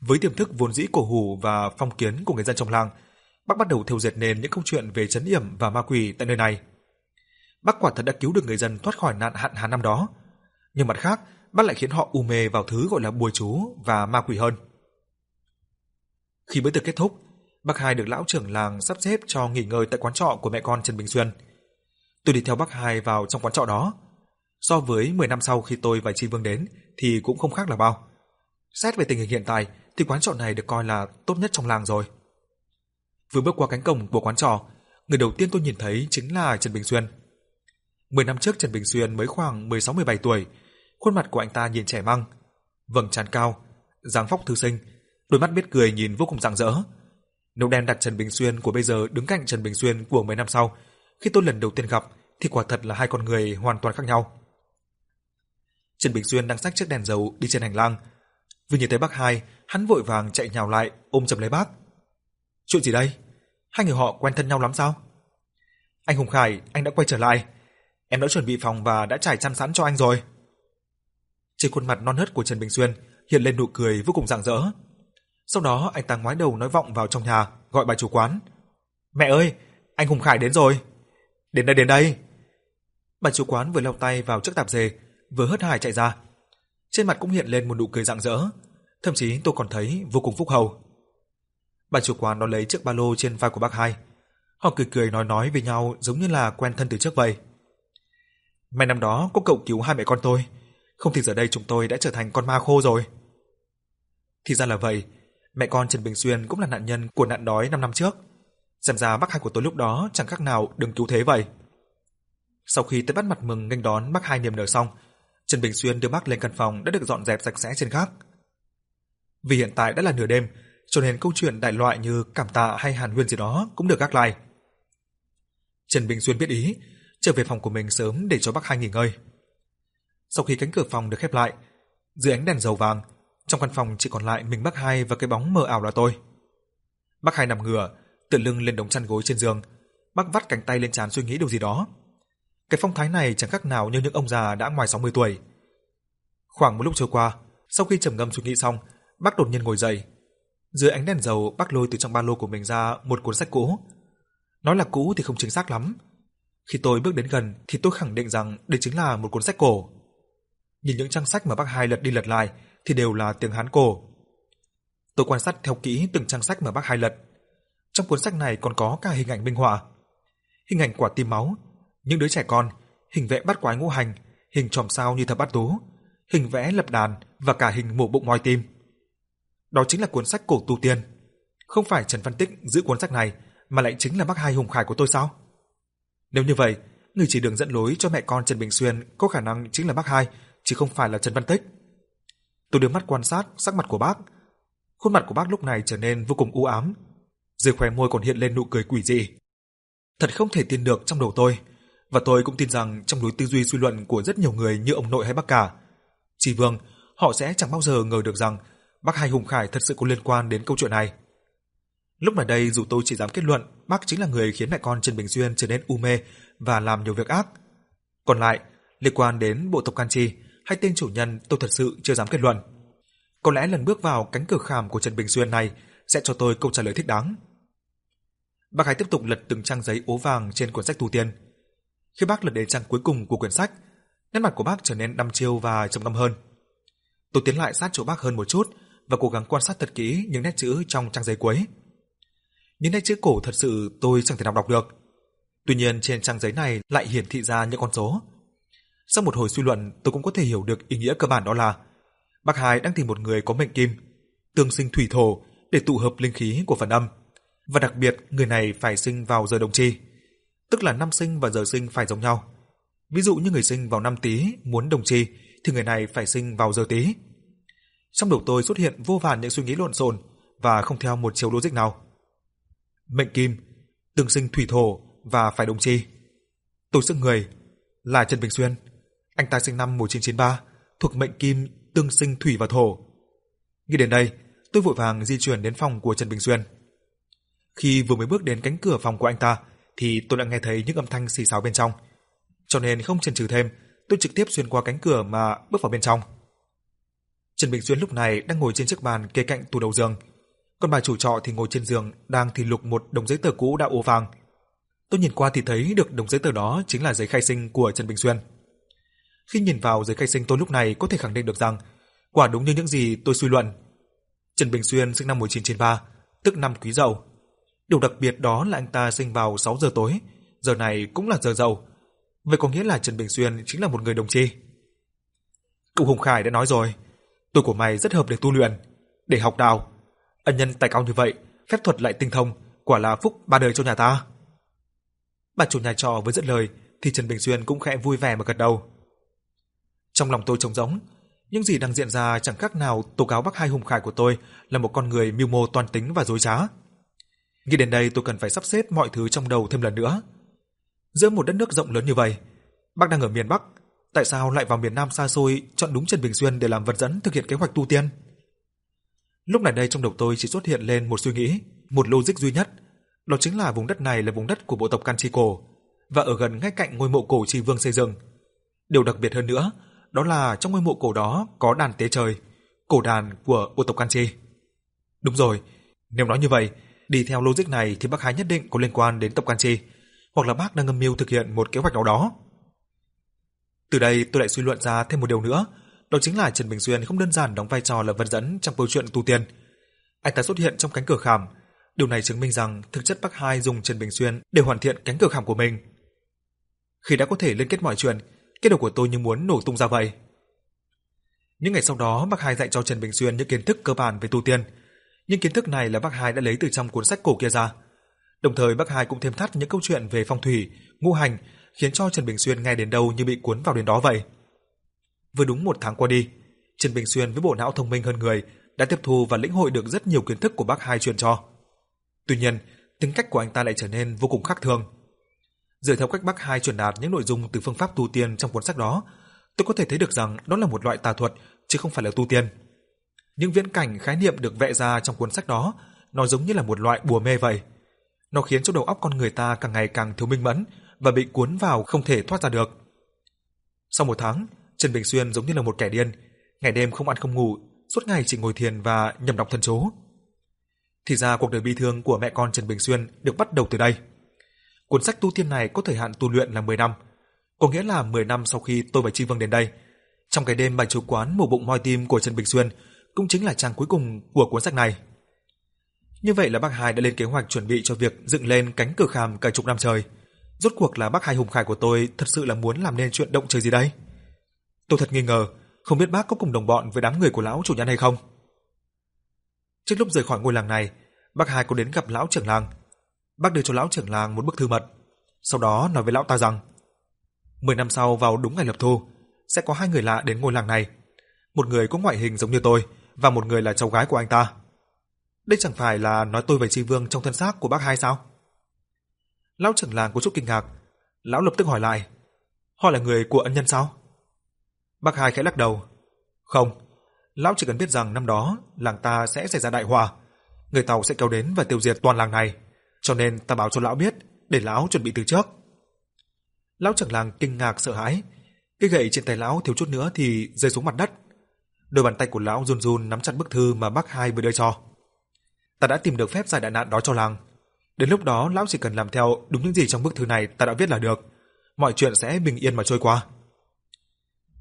Với tiềm thức vốn dĩ cổ hủ và phong kiến của người dân trong làng, bác bắt đầu thêu dệt nên những câu chuyện về chấn yểm và ma quỷ tại nơi này. Bác quả thật đã cứu được người dân thoát khỏi nạn hạn hán năm đó. Nhưng mặt khác, bác lại khiến họ u mê vào thứ gọi là bùa chú và ma quỷ hơn. Khi bữa tiệc kết thúc, bác hai được lão trưởng làng sắp xếp cho nghỉ ngơi tại quán trọ của mẹ con Trần Bình Xuyên. Tôi đi theo bác hai vào trong quán trọ đó. So với 10 năm sau khi tôi và Chi Vương đến thì cũng không khác là bao. Xét về tình hình hiện tại thì quán trọ này được coi là tốt nhất trong làng rồi. Vừa bước qua cánh cổng của quán trọ, người đầu tiên tôi nhìn thấy chính là Trần Bình Xuyên. 10 năm trước Trần Bình Xuyên mới khoảng 16-17 tuổi, khuôn mặt của anh ta nhìn trẻ măng, vầng trán cao, dáng phóc thư sinh, đôi mắt biết cười nhìn vô cùng rạng rỡ. Nếu đem đặt Trần Bình Xuyên của bây giờ đứng cạnh Trần Bình Xuyên của mấy năm sau, khi tôi lần đầu tiên gặp thì quả thật là hai con người hoàn toàn khác nhau. Trần Bình Xuyên đang xách chiếc đèn dầu đi trên hành lang. Vừa nhìn thấy bác hai, hắn vội vàng chạy nhào lại ôm chầm lấy bác. Chuyện gì đây? Hai người họ quen thân nhau lắm sao? Anh Hùng Khải, anh đã quay trở lại. Em đã chuẩn bị phòng và đã trải chăn sẵn cho anh rồi. Trên khuôn mặt non nớt của Trần Bình Xuyên hiện lên nụ cười vô cùng rạng rỡ. Sau đó anh ta ngoái đầu nói vọng vào trong nhà, gọi bà chủ quán. "Mẹ ơi, anh Hùng Khải đến rồi." "Đến đây đến đây." Bà chủ quán vừa lau tay vào chiếc tạp dề, vừa hớt hải chạy ra. Trên mặt cũng hiện lên một nụ cười rạng rỡ, thậm chí tôi còn thấy vô cùng phúc hậu. Bà chủ quán đón lấy chiếc ba lô trên vai của bác hai. Họ cười cười nói nói với nhau giống như là quen thân từ trước vậy. mấy năm đó có cậu cứu hai mẹ con tôi, không thì giờ đây chúng tôi đã trở thành con ma khô rồi. Thì ra là vậy, mẹ con Trần Bình Xuyên cũng là nạn nhân của nạn đói 5 năm trước. Xem ra bác hai của tôi lúc đó chẳng khác nào đừng cứu thế vậy. Sau khi tới bắt mặt mừng nghênh đón bác hai niềm nở xong, Trần Bình Xuyên đưa bác lên căn phòng đã được dọn dẹp sạch sẽ trên gác. Vì hiện tại đã là nửa đêm, cho nên câu chuyện đại loại như cảm tạ hay hàn huyên gì đó cũng được gác lại. Trần Bình Xuyên biết ý, trở về phòng của mình sớm để cho bác hai nghỉ ngơi. Sau khi cánh cửa phòng được khép lại, dưới ánh đèn dầu vàng, trong căn phòng chỉ còn lại mình bác hai và cái bóng mờ ảo là tôi. Bác hai nằm ngửa, tựa lưng lên đống chăn gối trên giường, bác vắt cánh tay lên trán suy nghĩ điều gì đó. Cái phong thái này chẳng khác nào như những ông già đã ngoài 60 tuổi. Khoảng một lúc trôi qua, sau khi trầm ngâm suy nghĩ xong, bác đột nhiên ngồi dậy. Dưới ánh đèn dầu, bác lôi từ trong ba lô của mình ra một cuốn sách cũ. Nói là cũ thì không chính xác lắm. Khi tôi bước đến gần thì tôi khẳng định rằng đây chính là một cuốn sách cổ. Nhìn những trang sách mà bác hai lật đi lật lại thì đều là tiếng Hán cổ. Tôi quan sát theo kỹ từng trang sách mà bác hai lật. Trong cuốn sách này còn có cả hình ảnh minh họa. Hình ảnh quả tim máu, những đứa trẻ con, hình vẽ bắt quái ngũ hành, hình chòm sao như thập bát tú, hình vẽ lập đàn và cả hình mổ bụng moi tim. Đó chính là cuốn sách cổ tu tiên. Không phải Trần Văn Tích giữ cuốn sách này mà lại chính là bác hai hùng khải của tôi sao? Nếu như vậy, người chỉ đường dẫn lối cho mẹ con Trần Bình Xuyên có khả năng chính là bác hai, chứ không phải là Trần Văn Tích. Tôi đưa mắt quan sát sắc mặt của bác. Khuôn mặt của bác lúc này trở nên vô cùng u ám, dưới khóe môi còn hiện lên nụ cười quỷ dị. Thật không thể tin được trong đầu tôi, và tôi cũng tin rằng trong lối tư duy suy luận của rất nhiều người như ông nội hay bác cả, Chỉ Vương, họ sẽ chẳng bao giờ ngờ được rằng bác Hai Hùng Khải thật sự có liên quan đến câu chuyện này. Lúc này đây dù tôi chỉ dám kết luận bác chính là người khiến mẹ con Trần Bình Duyên trở nên u mê và làm nhiều việc ác, còn lại liên quan đến bộ tộc Can chi hay tên chủ nhân tôi thật sự chưa dám kết luận. Có lẽ lần bước vào cánh cửa khảm của Trần Bình Xuyên này sẽ cho tôi câu trả lời thích đáng. Bác Hải tiếp tục lật từng trang giấy ố vàng trên cuốn sách tu tiên. Khi bác lật đến trang cuối cùng của quyển sách, nét mặt của bác trở nên đăm chiêu và trầm ngâm hơn. Tôi tiến lại sát chỗ bác hơn một chút và cố gắng quan sát thật kỹ những nét chữ trong trang giấy cuối. Những nét chữ cổ thật sự tôi chẳng thể nào đọc được. Tuy nhiên trên trang giấy này lại hiển thị ra những con số. Sau một hồi suy luận, tôi cũng có thể hiểu được ý nghĩa cơ bản đó là bác Hải đang tìm một người có mệnh kim, tương sinh thủy thổ để tụ hợp linh khí của phần âm. Và đặc biệt, người này phải sinh vào giờ đồng chi, tức là năm sinh và giờ sinh phải giống nhau. Ví dụ như người sinh vào năm Tý muốn đồng chi thì người này phải sinh vào giờ Tý. Trong đầu tôi xuất hiện vô vàn những suy nghĩ lộn xộn và không theo một chiều logic nào. Mệnh kim, tương sinh thủy thổ và phải đồng chi. Tôi sức người là Trần Bình Xuyên. Anh ta sinh năm 1993, thuộc mệnh kim, tương sinh thủy và thổ. Nghĩ đến đây, tôi vội vàng di chuyển đến phòng của Trần Bình Xuyên. Khi vừa mới bước đến cánh cửa phòng của anh ta, thì tôi đã nghe thấy những âm thanh xì xào bên trong. Cho nên không chần chừ thêm, tôi trực tiếp xuyên qua cánh cửa mà bước vào bên trong. Trần Bình Xuyên lúc này đang ngồi trên chiếc bàn kê cạnh tủ đầu giường, còn bà chủ trọ thì ngồi trên giường đang thì lục một đồng giấy tờ cũ đã ố vàng. Tôi nhìn qua thì thấy được đồng giấy tờ đó chính là giấy khai sinh của Trần Bình Xuyên. Khi nhìn vào giấy khai sinh tôi lúc này có thể khẳng định được rằng quả đúng như những gì tôi suy luận. Trần Bình Xuyên sinh năm 1993, tức năm Quý Dậu. Điều đặc biệt đó là anh ta sinh vào 6 giờ tối, giờ này cũng là giờ dậu. Vậy có nghĩa là Trần Bình Xuyên chính là một người đồng chi. Cụ Hùng Khải đã nói rồi, tuổi của mày rất hợp để tu luyện, để học đạo. Ân nhân tài cao như vậy, phép thuật lại tinh thông, quả là phúc ba đời cho nhà ta. Bà chủ nhà trọ vừa dứt lời thì Trần Bình Xuyên cũng khẽ vui vẻ mà gật đầu. Trong lòng tôi trống rỗng, những gì đang diễn ra chẳng khác nào tố cáo bác hai hùng khải của tôi là một con người mưu mô toan tính và dối trá. Nghĩ đến đây tôi cần phải sắp xếp mọi thứ trong đầu thêm lần nữa. Giữa một đất nước rộng lớn như vậy, bác đang ở miền Bắc, tại sao lại vào miền Nam xa xôi chọn đúng Trần Bình Xuyên để làm vật dẫn thực hiện kế hoạch tu tiên? Lúc này đây trong đầu tôi chỉ xuất hiện lên một suy nghĩ, một logic duy nhất, đó chính là vùng đất này là vùng đất của bộ tộc Can Chi cổ và ở gần ngay cạnh ngôi mộ cổ Chi Vương xây dựng. Điều đặc biệt hơn nữa, đó là trong ngôi mộ cổ đó có đàn tế trời, cổ đàn của bộ tộc Kanchi. Đúng rồi, nếu nói như vậy, đi theo logic này thì bác Hải nhất định có liên quan đến tộc Kanchi, hoặc là bác đang âm mưu thực hiện một kế hoạch nào đó. Từ đây tôi lại suy luận ra thêm một điều nữa, đó chính là Trần Bình Xuyên không đơn giản đóng vai trò là vật dẫn trong câu chuyện tu tiên. Anh ta xuất hiện trong cánh cửa khảm, điều này chứng minh rằng thực chất Bắc Hai dùng Trần Bình Xuyên để hoàn thiện cánh cửa khảm của mình. Khi đã có thể liên kết mọi chuyện, cái đầu của tôi như muốn nổ tung ra vậy. Những ngày sau đó, Bắc Hai dạy cho Trần Bình Xuyên những kiến thức cơ bản về tu tiên. Những kiến thức này là Bắc Hai đã lấy từ trong cuốn sách cổ kia ra. Đồng thời Bắc Hai cũng thêm thắt những câu chuyện về phong thủy, ngũ hành, khiến cho Trần Bình Xuyên nghe đến đâu như bị cuốn vào đến đó vậy. Vừa đúng một tháng qua đi, Trần Bình Xuyên với bộ não thông minh hơn người đã tiếp thu và lĩnh hội được rất nhiều kiến thức của bác hai truyền cho. Tuy nhiên, tính cách của anh ta lại trở nên vô cùng khác thường. Dựa theo cách bắc hai truyền đạt những nội dung từ phương pháp tu tiên trong cuốn sách đó, tôi có thể thấy được rằng đó là một loại tà thuật chứ không phải là tu tiên. Những viễn cảnh khái niệm được vẽ ra trong cuốn sách đó, nó giống như là một loại bùa mê vậy. Nó khiến cho đầu óc con người ta càng ngày càng thiếu minh mẫn và bị cuốn vào không thể thoát ra được. Sau một tháng, Trần Bình Xuyên giống như là một kẻ điên, ngày đêm không ăn không ngủ, suốt ngày chỉ ngồi thiền và nhầm đọc thần chú. Thì ra cuộc đời bi thương của mẹ con Trần Bình Xuyên được bắt đầu từ đây. Cuốn sách tu tiên này có thời hạn tu luyện là 10 năm, có nghĩa là 10 năm sau khi tôi và Chi Vương đến đây. Trong cái đêm bài chủ quán mổ bụng moi tim của Trần Bình Xuyên cũng chính là trang cuối cùng của cuốn sách này. Như vậy là bác Hai đã lên kế hoạch chuẩn bị cho việc dựng lên cánh cửa khàm cả chục năm trời. Rốt cuộc là bác Hai hùng khải của tôi thật sự là muốn làm nên chuyện động trời gì đây? Tôi thật nghi ngờ, không biết bác có cùng đồng bọn với đám người của lão chủ nhân hay không. Trước lúc rời khỏi ngôi làng này, bác Hai có đến gặp lão trưởng làng. Bác đưa cho lão trưởng làng một bức thư mật, sau đó nói với lão ta rằng 10 năm sau vào đúng ngày lập thu, sẽ có hai người lạ đến ngôi làng này. Một người có ngoại hình giống như tôi và một người là cháu gái của anh ta. Đây chẳng phải là nói tôi về Chi Vương trong thân xác của bác hai sao? Lão trưởng làng có chút kinh ngạc, lão lập tức hỏi lại, họ là người của ân nhân sao? Bác hai khẽ lắc đầu. Không, lão chỉ cần biết rằng năm đó làng ta sẽ xảy ra đại họa, người Tàu sẽ kéo đến và tiêu diệt toàn làng này, cho nên ta báo cho lão biết để lão chuẩn bị từ trước. Lão trưởng làng kinh ngạc sợ hãi, Cái gậy trên tay lão thiếu chút nữa thì rơi xuống mặt đất. Đôi bàn tay của lão run run nắm chặt bức thư mà bác hai vừa đưa cho. Ta đã tìm được phép giải đại nạn đó cho làng. Đến lúc đó lão chỉ cần làm theo đúng những gì trong bức thư này ta đã viết là được. Mọi chuyện sẽ bình yên mà trôi qua.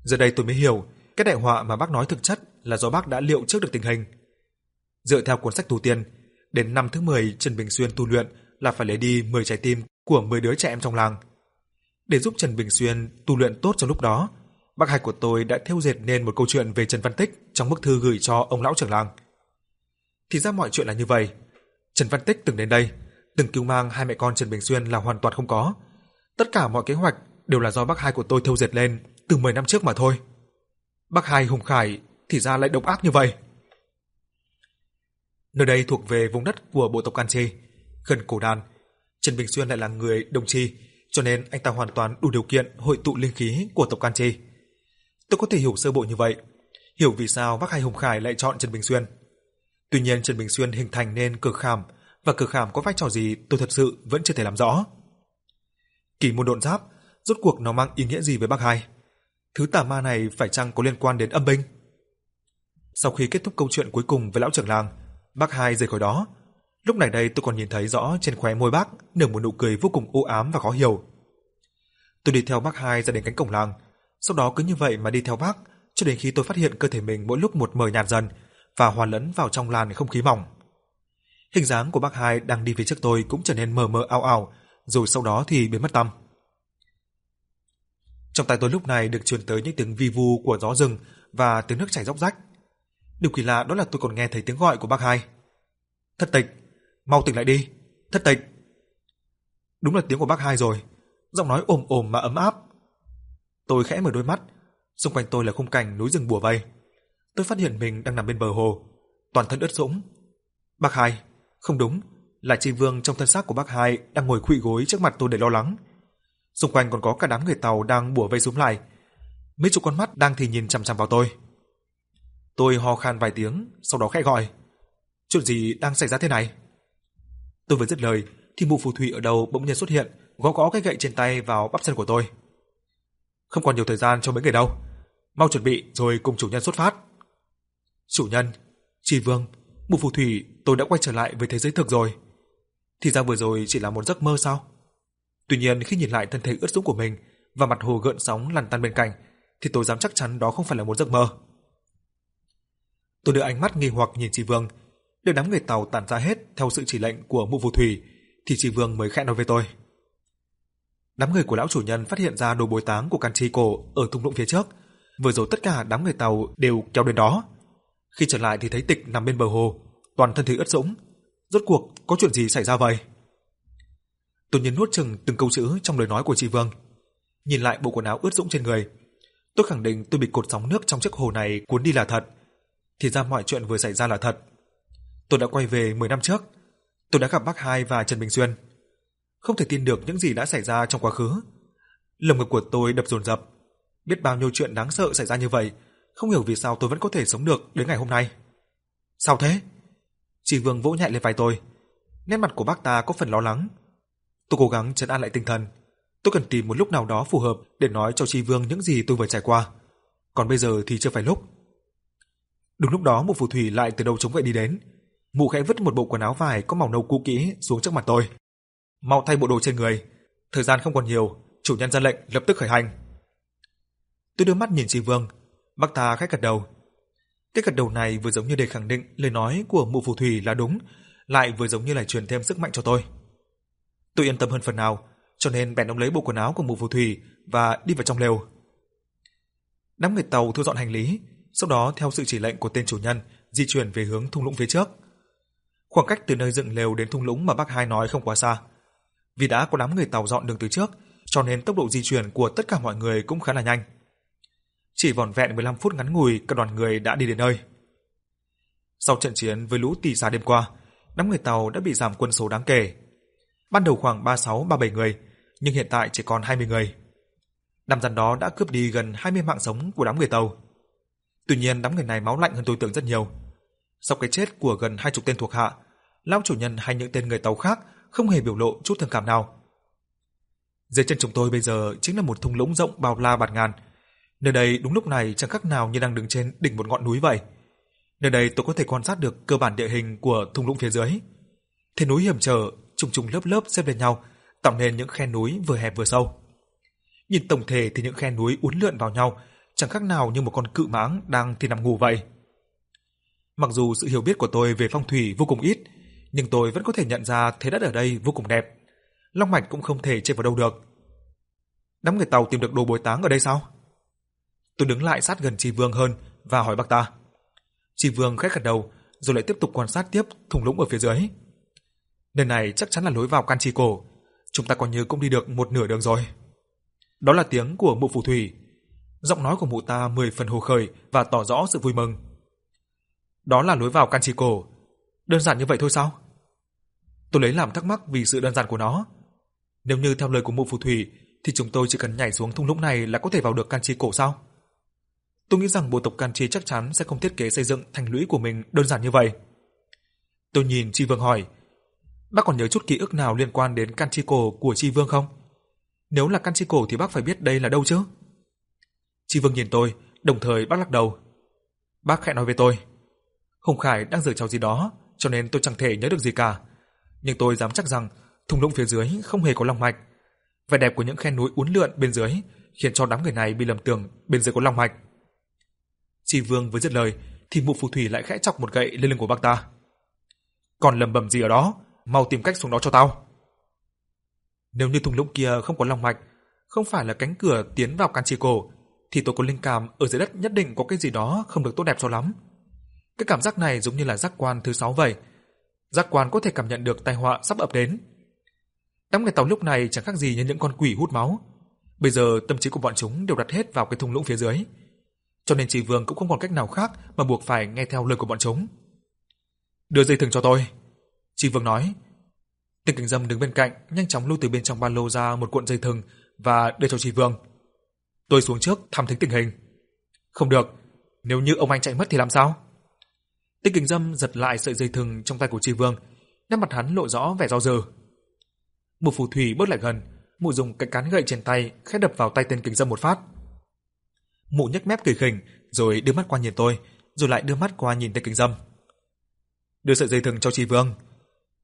Giờ đây tôi mới hiểu, cái đại họa mà bác nói thực chất là do bác đã liệu trước được tình hình. Dựa theo cuốn sách tu tiên, đến năm thứ 10 Trần Bình Xuyên tu luyện là phải lấy đi 10 trái tim của 10 đứa trẻ em trong làng. Để giúp Trần Bình Xuyên tu luyện tốt trong lúc đó, bác hai của tôi đã thêu dệt nên một câu chuyện về Trần Văn Tích trong bức thư gửi cho ông lão trưởng làng. Thì ra mọi chuyện là như vậy. Trần Văn Tích từng đến đây, từng cứu mang hai mẹ con Trần Bình Xuyên là hoàn toàn không có. Tất cả mọi kế hoạch đều là do bác hai của tôi thêu dệt lên từ 10 năm trước mà thôi. Bác hai hùng khải thì ra lại độc ác như vậy. Nơi đây thuộc về vùng đất của bộ tộc Can Chi, gần cổ đàn. Trần Bình Xuyên lại là người đồng chi, cho nên anh ta hoàn toàn đủ điều kiện hội tụ linh khí của tộc Can Chi. Tôi có thể hiểu sơ bộ như vậy, hiểu vì sao bác hai hùng khải lại chọn Trần Bình Xuyên. Tuy nhiên Trần Bình Xuyên hình thành nên cực khảm, và cực khảm có vai trò gì tôi thật sự vẫn chưa thể làm rõ. Kỳ môn độn giáp, rốt cuộc nó mang ý nghĩa gì với bác hai? Thứ tà ma này phải chăng có liên quan đến âm binh? Sau khi kết thúc câu chuyện cuối cùng với lão trưởng làng, bác hai rời khỏi đó. Lúc này đây tôi còn nhìn thấy rõ trên khóe môi bác nở một nụ cười vô cùng u ám và khó hiểu. Tôi đi theo bác hai ra đến cánh cổng làng, sau đó cứ như vậy mà đi theo bác cho đến khi tôi phát hiện cơ thể mình mỗi lúc một mờ nhạt dần và hòa lẫn vào trong làn không khí mỏng. Hình dáng của bác hai đang đi phía trước tôi cũng trở nên mờ mờ ảo ảo, rồi sau đó thì biến mất tăm. Trong tai tôi lúc này được truyền tới những tiếng vi vu của gió rừng và tiếng nước chảy róc rách. Điều kỳ lạ đó là tôi còn nghe thấy tiếng gọi của bác hai. Thất tịch, mau tỉnh lại đi, thất tịch. Đúng là tiếng của bác hai rồi, giọng nói ồm ồm mà ấm áp. Tôi khẽ mở đôi mắt, xung quanh tôi là khung cảnh núi rừng bùa vây. Tôi phát hiện mình đang nằm bên bờ hồ, toàn thân ướt sũng. Bác hai, không đúng, là Chi Vương trong thân xác của bác hai đang ngồi khuỵu gối trước mặt tôi để lo lắng. Xung quanh còn có cả đám người tàu đang bùa vây xuống lại. Mấy chục con mắt đang thì nhìn chằm chằm vào tôi. Tôi ho khan vài tiếng, sau đó khẽ gọi. Chuyện gì đang xảy ra thế này? Tôi vừa dứt lời, thì mụ phù thủy ở đầu bỗng nhiên xuất hiện, gõ gõ cái gậy trên tay vào bắp chân của tôi. Không còn nhiều thời gian cho mấy người đâu. Mau chuẩn bị rồi cùng chủ nhân xuất phát. Chủ nhân, chỉ Vương, mụ phù thủy, tôi đã quay trở lại với thế giới thực rồi. Thì ra vừa rồi chỉ là một giấc mơ sao? Tuy nhiên khi nhìn lại thân thể ướt sũng của mình và mặt hồ gợn sóng lăn tăn bên cạnh, thì tôi dám chắc chắn đó không phải là một giấc mơ. Tôi đưa ánh mắt nghi hoặc nhìn chị Vương, đợi đám người tàu tản ra hết theo sự chỉ lệnh của mụ phù thủy, thì chị Vương mới khẽ nói với tôi. Đám người của lão chủ nhân phát hiện ra đồ bối táng của can chi cổ ở thung lũng phía trước, vừa rồi tất cả đám người tàu đều kéo đến đó. Khi trở lại thì thấy Tịch nằm bên bờ hồ, toàn thân thể ướt sũng. Rốt cuộc có chuyện gì xảy ra vậy? Tôi nhìn nuốt chừng từng câu chữ trong lời nói của chị Vương. Nhìn lại bộ quần áo ướt sũng trên người, tôi khẳng định tôi bị cột sóng nước trong chiếc hồ này cuốn đi là thật. Thì ra mọi chuyện vừa xảy ra là thật. Tôi đã quay về 10 năm trước. Tôi đã gặp bác Hai và Trần Bình Xuyên. Không thể tin được những gì đã xảy ra trong quá khứ. Lồng ngực của tôi đập dồn dập. Biết bao nhiêu chuyện đáng sợ xảy ra như vậy, không hiểu vì sao tôi vẫn có thể sống được đến ngày hôm nay. Sao thế? Chỉ Vương vỗ nhẹ lên vai tôi. Nét mặt của bác ta có phần lo lắng. Tôi cố gắng trấn an lại tinh thần. Tôi cần tìm một lúc nào đó phù hợp để nói cho Tri Vương những gì tôi vừa trải qua. Còn bây giờ thì chưa phải lúc. Đúng lúc đó một phù thủy lại từ đâu chống gậy đi đến. Mụ khẽ vứt một bộ quần áo vải có màu nâu cũ kỹ xuống trước mặt tôi. Mau thay bộ đồ trên người. Thời gian không còn nhiều, chủ nhân ra lệnh lập tức khởi hành. Tôi đưa mắt nhìn Tri Vương, bác ta khẽ gật đầu. Cái gật đầu này vừa giống như để khẳng định lời nói của mụ phù thủy là đúng, lại vừa giống như là truyền thêm sức mạnh cho tôi. Tôi yên tâm hơn phần nào, cho nên bèn ông lấy bộ quần áo của mụ phù thủy và đi vào trong lều. Đám người tàu thu dọn hành lý, sau đó theo sự chỉ lệnh của tên chủ nhân di chuyển về hướng thung lũng phía trước. Khoảng cách từ nơi dựng lều đến thung lũng mà bác hai nói không quá xa. Vì đã có đám người tàu dọn đường từ trước, cho nên tốc độ di chuyển của tất cả mọi người cũng khá là nhanh. Chỉ vỏn vẹn 15 phút ngắn ngủi, cả đoàn người đã đi đến nơi. Sau trận chiến với lũ tỷ giá đêm qua, đám người tàu đã bị giảm quân số đáng kể. Ban đầu khoảng 36-37 người, nhưng hiện tại chỉ còn 20 người. Năm dàn đó đã cướp đi gần 20 mạng sống của đám người tàu. Tuy nhiên đám người này máu lạnh hơn tôi tưởng rất nhiều. Sau cái chết của gần hai chục tên thuộc hạ, lão chủ nhân hay những tên người tàu khác không hề biểu lộ chút thương cảm nào. Dưới chân chúng tôi bây giờ chính là một thung lũng rộng bao la bạt ngàn, Nơi đây đúng lúc này chẳng khác nào như đang đứng trên đỉnh một ngọn núi vậy. Nơi đây tôi có thể quan sát được cơ bản địa hình của thung lũng phía dưới. Thế núi hiểm trở, trùng trùng lớp lớp xếp lên nhau, tạo nên những khe núi vừa hẹp vừa sâu. Nhìn tổng thể thì những khe núi uốn lượn vào nhau, chẳng khác nào như một con cự mãng đang thì nằm ngủ vậy. Mặc dù sự hiểu biết của tôi về phong thủy vô cùng ít, nhưng tôi vẫn có thể nhận ra thế đất ở đây vô cùng đẹp. Long mạch cũng không thể chạy vào đâu được. Đám người tàu tìm được đồ bồi táng ở đây sao? Tôi đứng lại sát gần Tri Vương hơn và hỏi bác ta. Tri Vương khẽ gật đầu, rồi lại tiếp tục quan sát tiếp thùng lũng ở phía dưới. Nơi này chắc chắn là lối vào can chi cổ, chúng ta coi như cũng đi được một nửa đường rồi. Đó là tiếng của mụ phù thủy. Giọng nói của mụ ta mười phần hồ khởi và tỏ rõ sự vui mừng. Đó là lối vào Canchico. Đơn giản như vậy thôi sao? Tôi lấy làm thắc mắc vì sự đơn giản của nó. Nếu như theo lời của mụ phù thủy thì chúng tôi chỉ cần nhảy xuống thung lũng này là có thể vào được Canchico sao? Tôi nghĩ rằng bộ tộc Canchi chắc chắn sẽ không thiết kế xây dựng thành lũy của mình đơn giản như vậy. Tôi nhìn Chi Vương hỏi, bác còn nhớ chút ký ức nào liên quan đến Canchico của Chi Vương không? Nếu là Canchico thì bác phải biết đây là đâu chứ? Chi Vương nhìn tôi, đồng thời bác lắc đầu. Bác khẽ nói với tôi, Hùng Khải đang giở trò gì đó, cho nên tôi chẳng thể nhớ được gì cả. Nhưng tôi dám chắc rằng thung lũng phía dưới không hề có long mạch. Vẻ đẹp của những khe núi uốn lượn bên dưới khiến cho đám người này bị lầm tưởng bên dưới có long mạch. Chi Vương vừa dứt lời thì mụ phù thủy lại khẽ chọc một gậy lên lưng của bác ta. Còn lầm bầm gì ở đó, mau tìm cách xuống đó cho tao. Nếu như thung lũng kia không có long mạch, không phải là cánh cửa tiến vào căn chi cổ, thì tôi có linh cảm ở dưới đất nhất định có cái gì đó không được tốt đẹp cho lắm. Cái cảm giác này giống như là giác quan thứ sáu vậy. Giác quan có thể cảm nhận được tai họa sắp ập đến. Đám người tàu lúc này chẳng khác gì như những con quỷ hút máu. Bây giờ tâm trí của bọn chúng đều đặt hết vào cái thung lũng phía dưới. Cho nên Trì Vương cũng không còn cách nào khác mà buộc phải nghe theo lời của bọn chúng. Đưa dây thừng cho tôi. Trì Vương nói. Tên cảnh dâm đứng bên cạnh, nhanh chóng lôi từ bên trong ba lô ra một cuộn dây thừng và đưa cho Trì Vương. Tôi xuống trước thăm thính tình hình. Không được, nếu như ông anh chạy mất thì làm sao? Tinh Kình Dâm giật lại sợi dây thừng trong tay của Tri Vương, nét mặt hắn lộ rõ vẻ do dự. Một phù thủy bước lại gần, mụ dùng cái cán gậy trên tay khẽ đập vào tay tên Kình Dâm một phát. Mụ nhếch mép cười khỉnh, rồi đưa mắt qua nhìn tôi, rồi lại đưa mắt qua nhìn tên Kình Dâm. Đưa sợi dây thừng cho Tri Vương.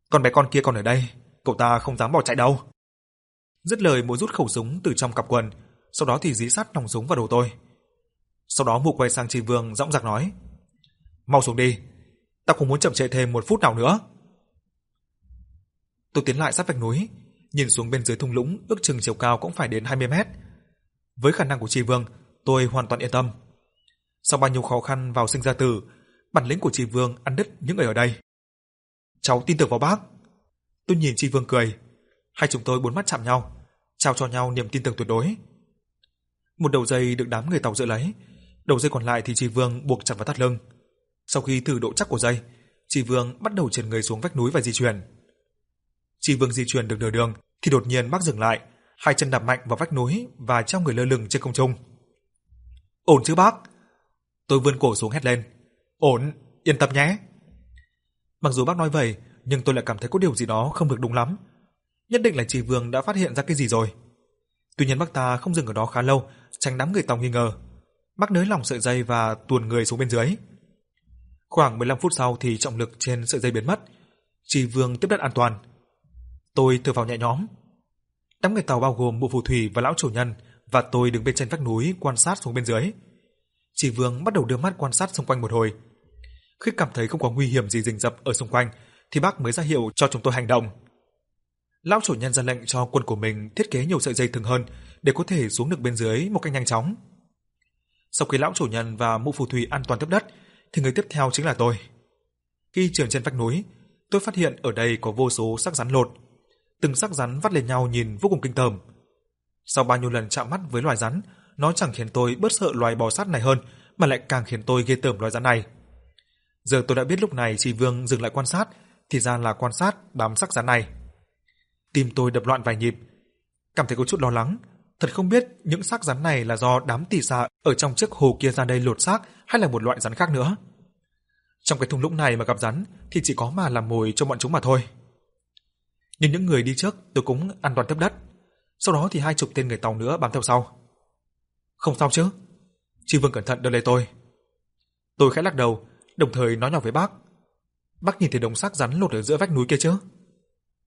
Con bé con kia còn ở đây, cậu ta không dám bỏ chạy đâu. Dứt lời mụ rút khẩu súng từ trong cặp quần, sau đó thì dí sát nòng súng vào đầu tôi. Sau đó mụ quay sang Trì Vương dõng dạc nói: "Mau xuống đi, ta không muốn chậm trễ thêm một phút nào nữa." Tôi tiến lại sát vách núi, nhìn xuống bên dưới thung lũng, ước chừng chiều cao cũng phải đến 20 mét. Với khả năng của Trì Vương, tôi hoàn toàn yên tâm. Sau bao nhiêu khó khăn vào sinh ra tử, bản lĩnh của Trì Vương ăn đứt những người ở đây. Cháu tin tưởng vào bác. Tôi nhìn Trì Vương cười, hai chúng tôi bốn mắt chạm nhau, trao cho nhau niềm tin tưởng tuyệt đối. Một đầu dây được đám người tàu giữ lấy, đầu dây còn lại thì trì Vương buộc chặt vào thắt lưng. Sau khi thử độ chắc của dây, trì Vương bắt đầu trườn người xuống vách núi và di chuyển. trì Vương di chuyển được nửa đường thì đột nhiên bác dừng lại, hai chân đạp mạnh vào vách núi và treo người lơ lửng trên không trung. "Ổn chứ bác?" Tôi vươn cổ xuống hét lên. "Ổn, yên tâm nhé." Mặc dù bác nói vậy, nhưng tôi lại cảm thấy có điều gì đó không được đúng lắm. Nhất định là Trì Vương đã phát hiện ra cái gì rồi. Tuy nhiên bác ta không dừng ở đó khá lâu, tránh đám người tàu nghi ngờ. Bác nới lỏng sợi dây và tuồn người xuống bên dưới. Khoảng 15 phút sau thì trọng lực trên sợi dây biến mất. Trì Vương tiếp đất an toàn. Tôi thở vào nhẹ nhõm. Đám người tàu bao gồm bộ phù thủy và lão chủ nhân và tôi đứng bên trên vách núi quan sát xuống bên dưới. Trì Vương bắt đầu đưa mắt quan sát xung quanh một hồi. Khi cảm thấy không có nguy hiểm gì rình rập ở xung quanh thì bác mới ra hiệu cho chúng tôi hành động. Lão chủ nhân ra lệnh cho quân của mình thiết kế nhiều sợi dây thừng hơn để có thể xuống được bên dưới một cách nhanh chóng. Sau khi lão chủ nhân và mụ phù thủy an toàn tiếp đất, thì người tiếp theo chính là tôi. Khi trườn trên vách núi, tôi phát hiện ở đây có vô số xác rắn lột. Từng xác rắn vắt lên nhau nhìn vô cùng kinh tởm. Sau bao nhiêu lần chạm mắt với loài rắn, nó chẳng khiến tôi bớt sợ loài bò sát này hơn, mà lại càng khiến tôi ghê tởm loài rắn này. Giờ tôi đã biết lúc này Trì Vương dừng lại quan sát, thì ra là quan sát đám xác rắn này. Tim tôi đập loạn vài nhịp, cảm thấy có chút lo lắng, thật không biết những xác rắn này là do đám tỉ xà ở trong chiếc hồ kia ra đây lột xác hay là một loại rắn khác nữa. Trong cái thung lũng này mà gặp rắn thì chỉ có mà làm mồi cho bọn chúng mà thôi. Nhưng những người đi trước tôi cũng an toàn tiếp đất. Sau đó thì hai chục tên người tàu nữa bám theo sau. Không sao chứ? Chi Vương cẩn thận đỡ lấy tôi. Tôi khẽ lắc đầu, đồng thời nói nhỏ với bác. Bác nhìn thấy đống xác rắn lột ở giữa vách núi kia chứ?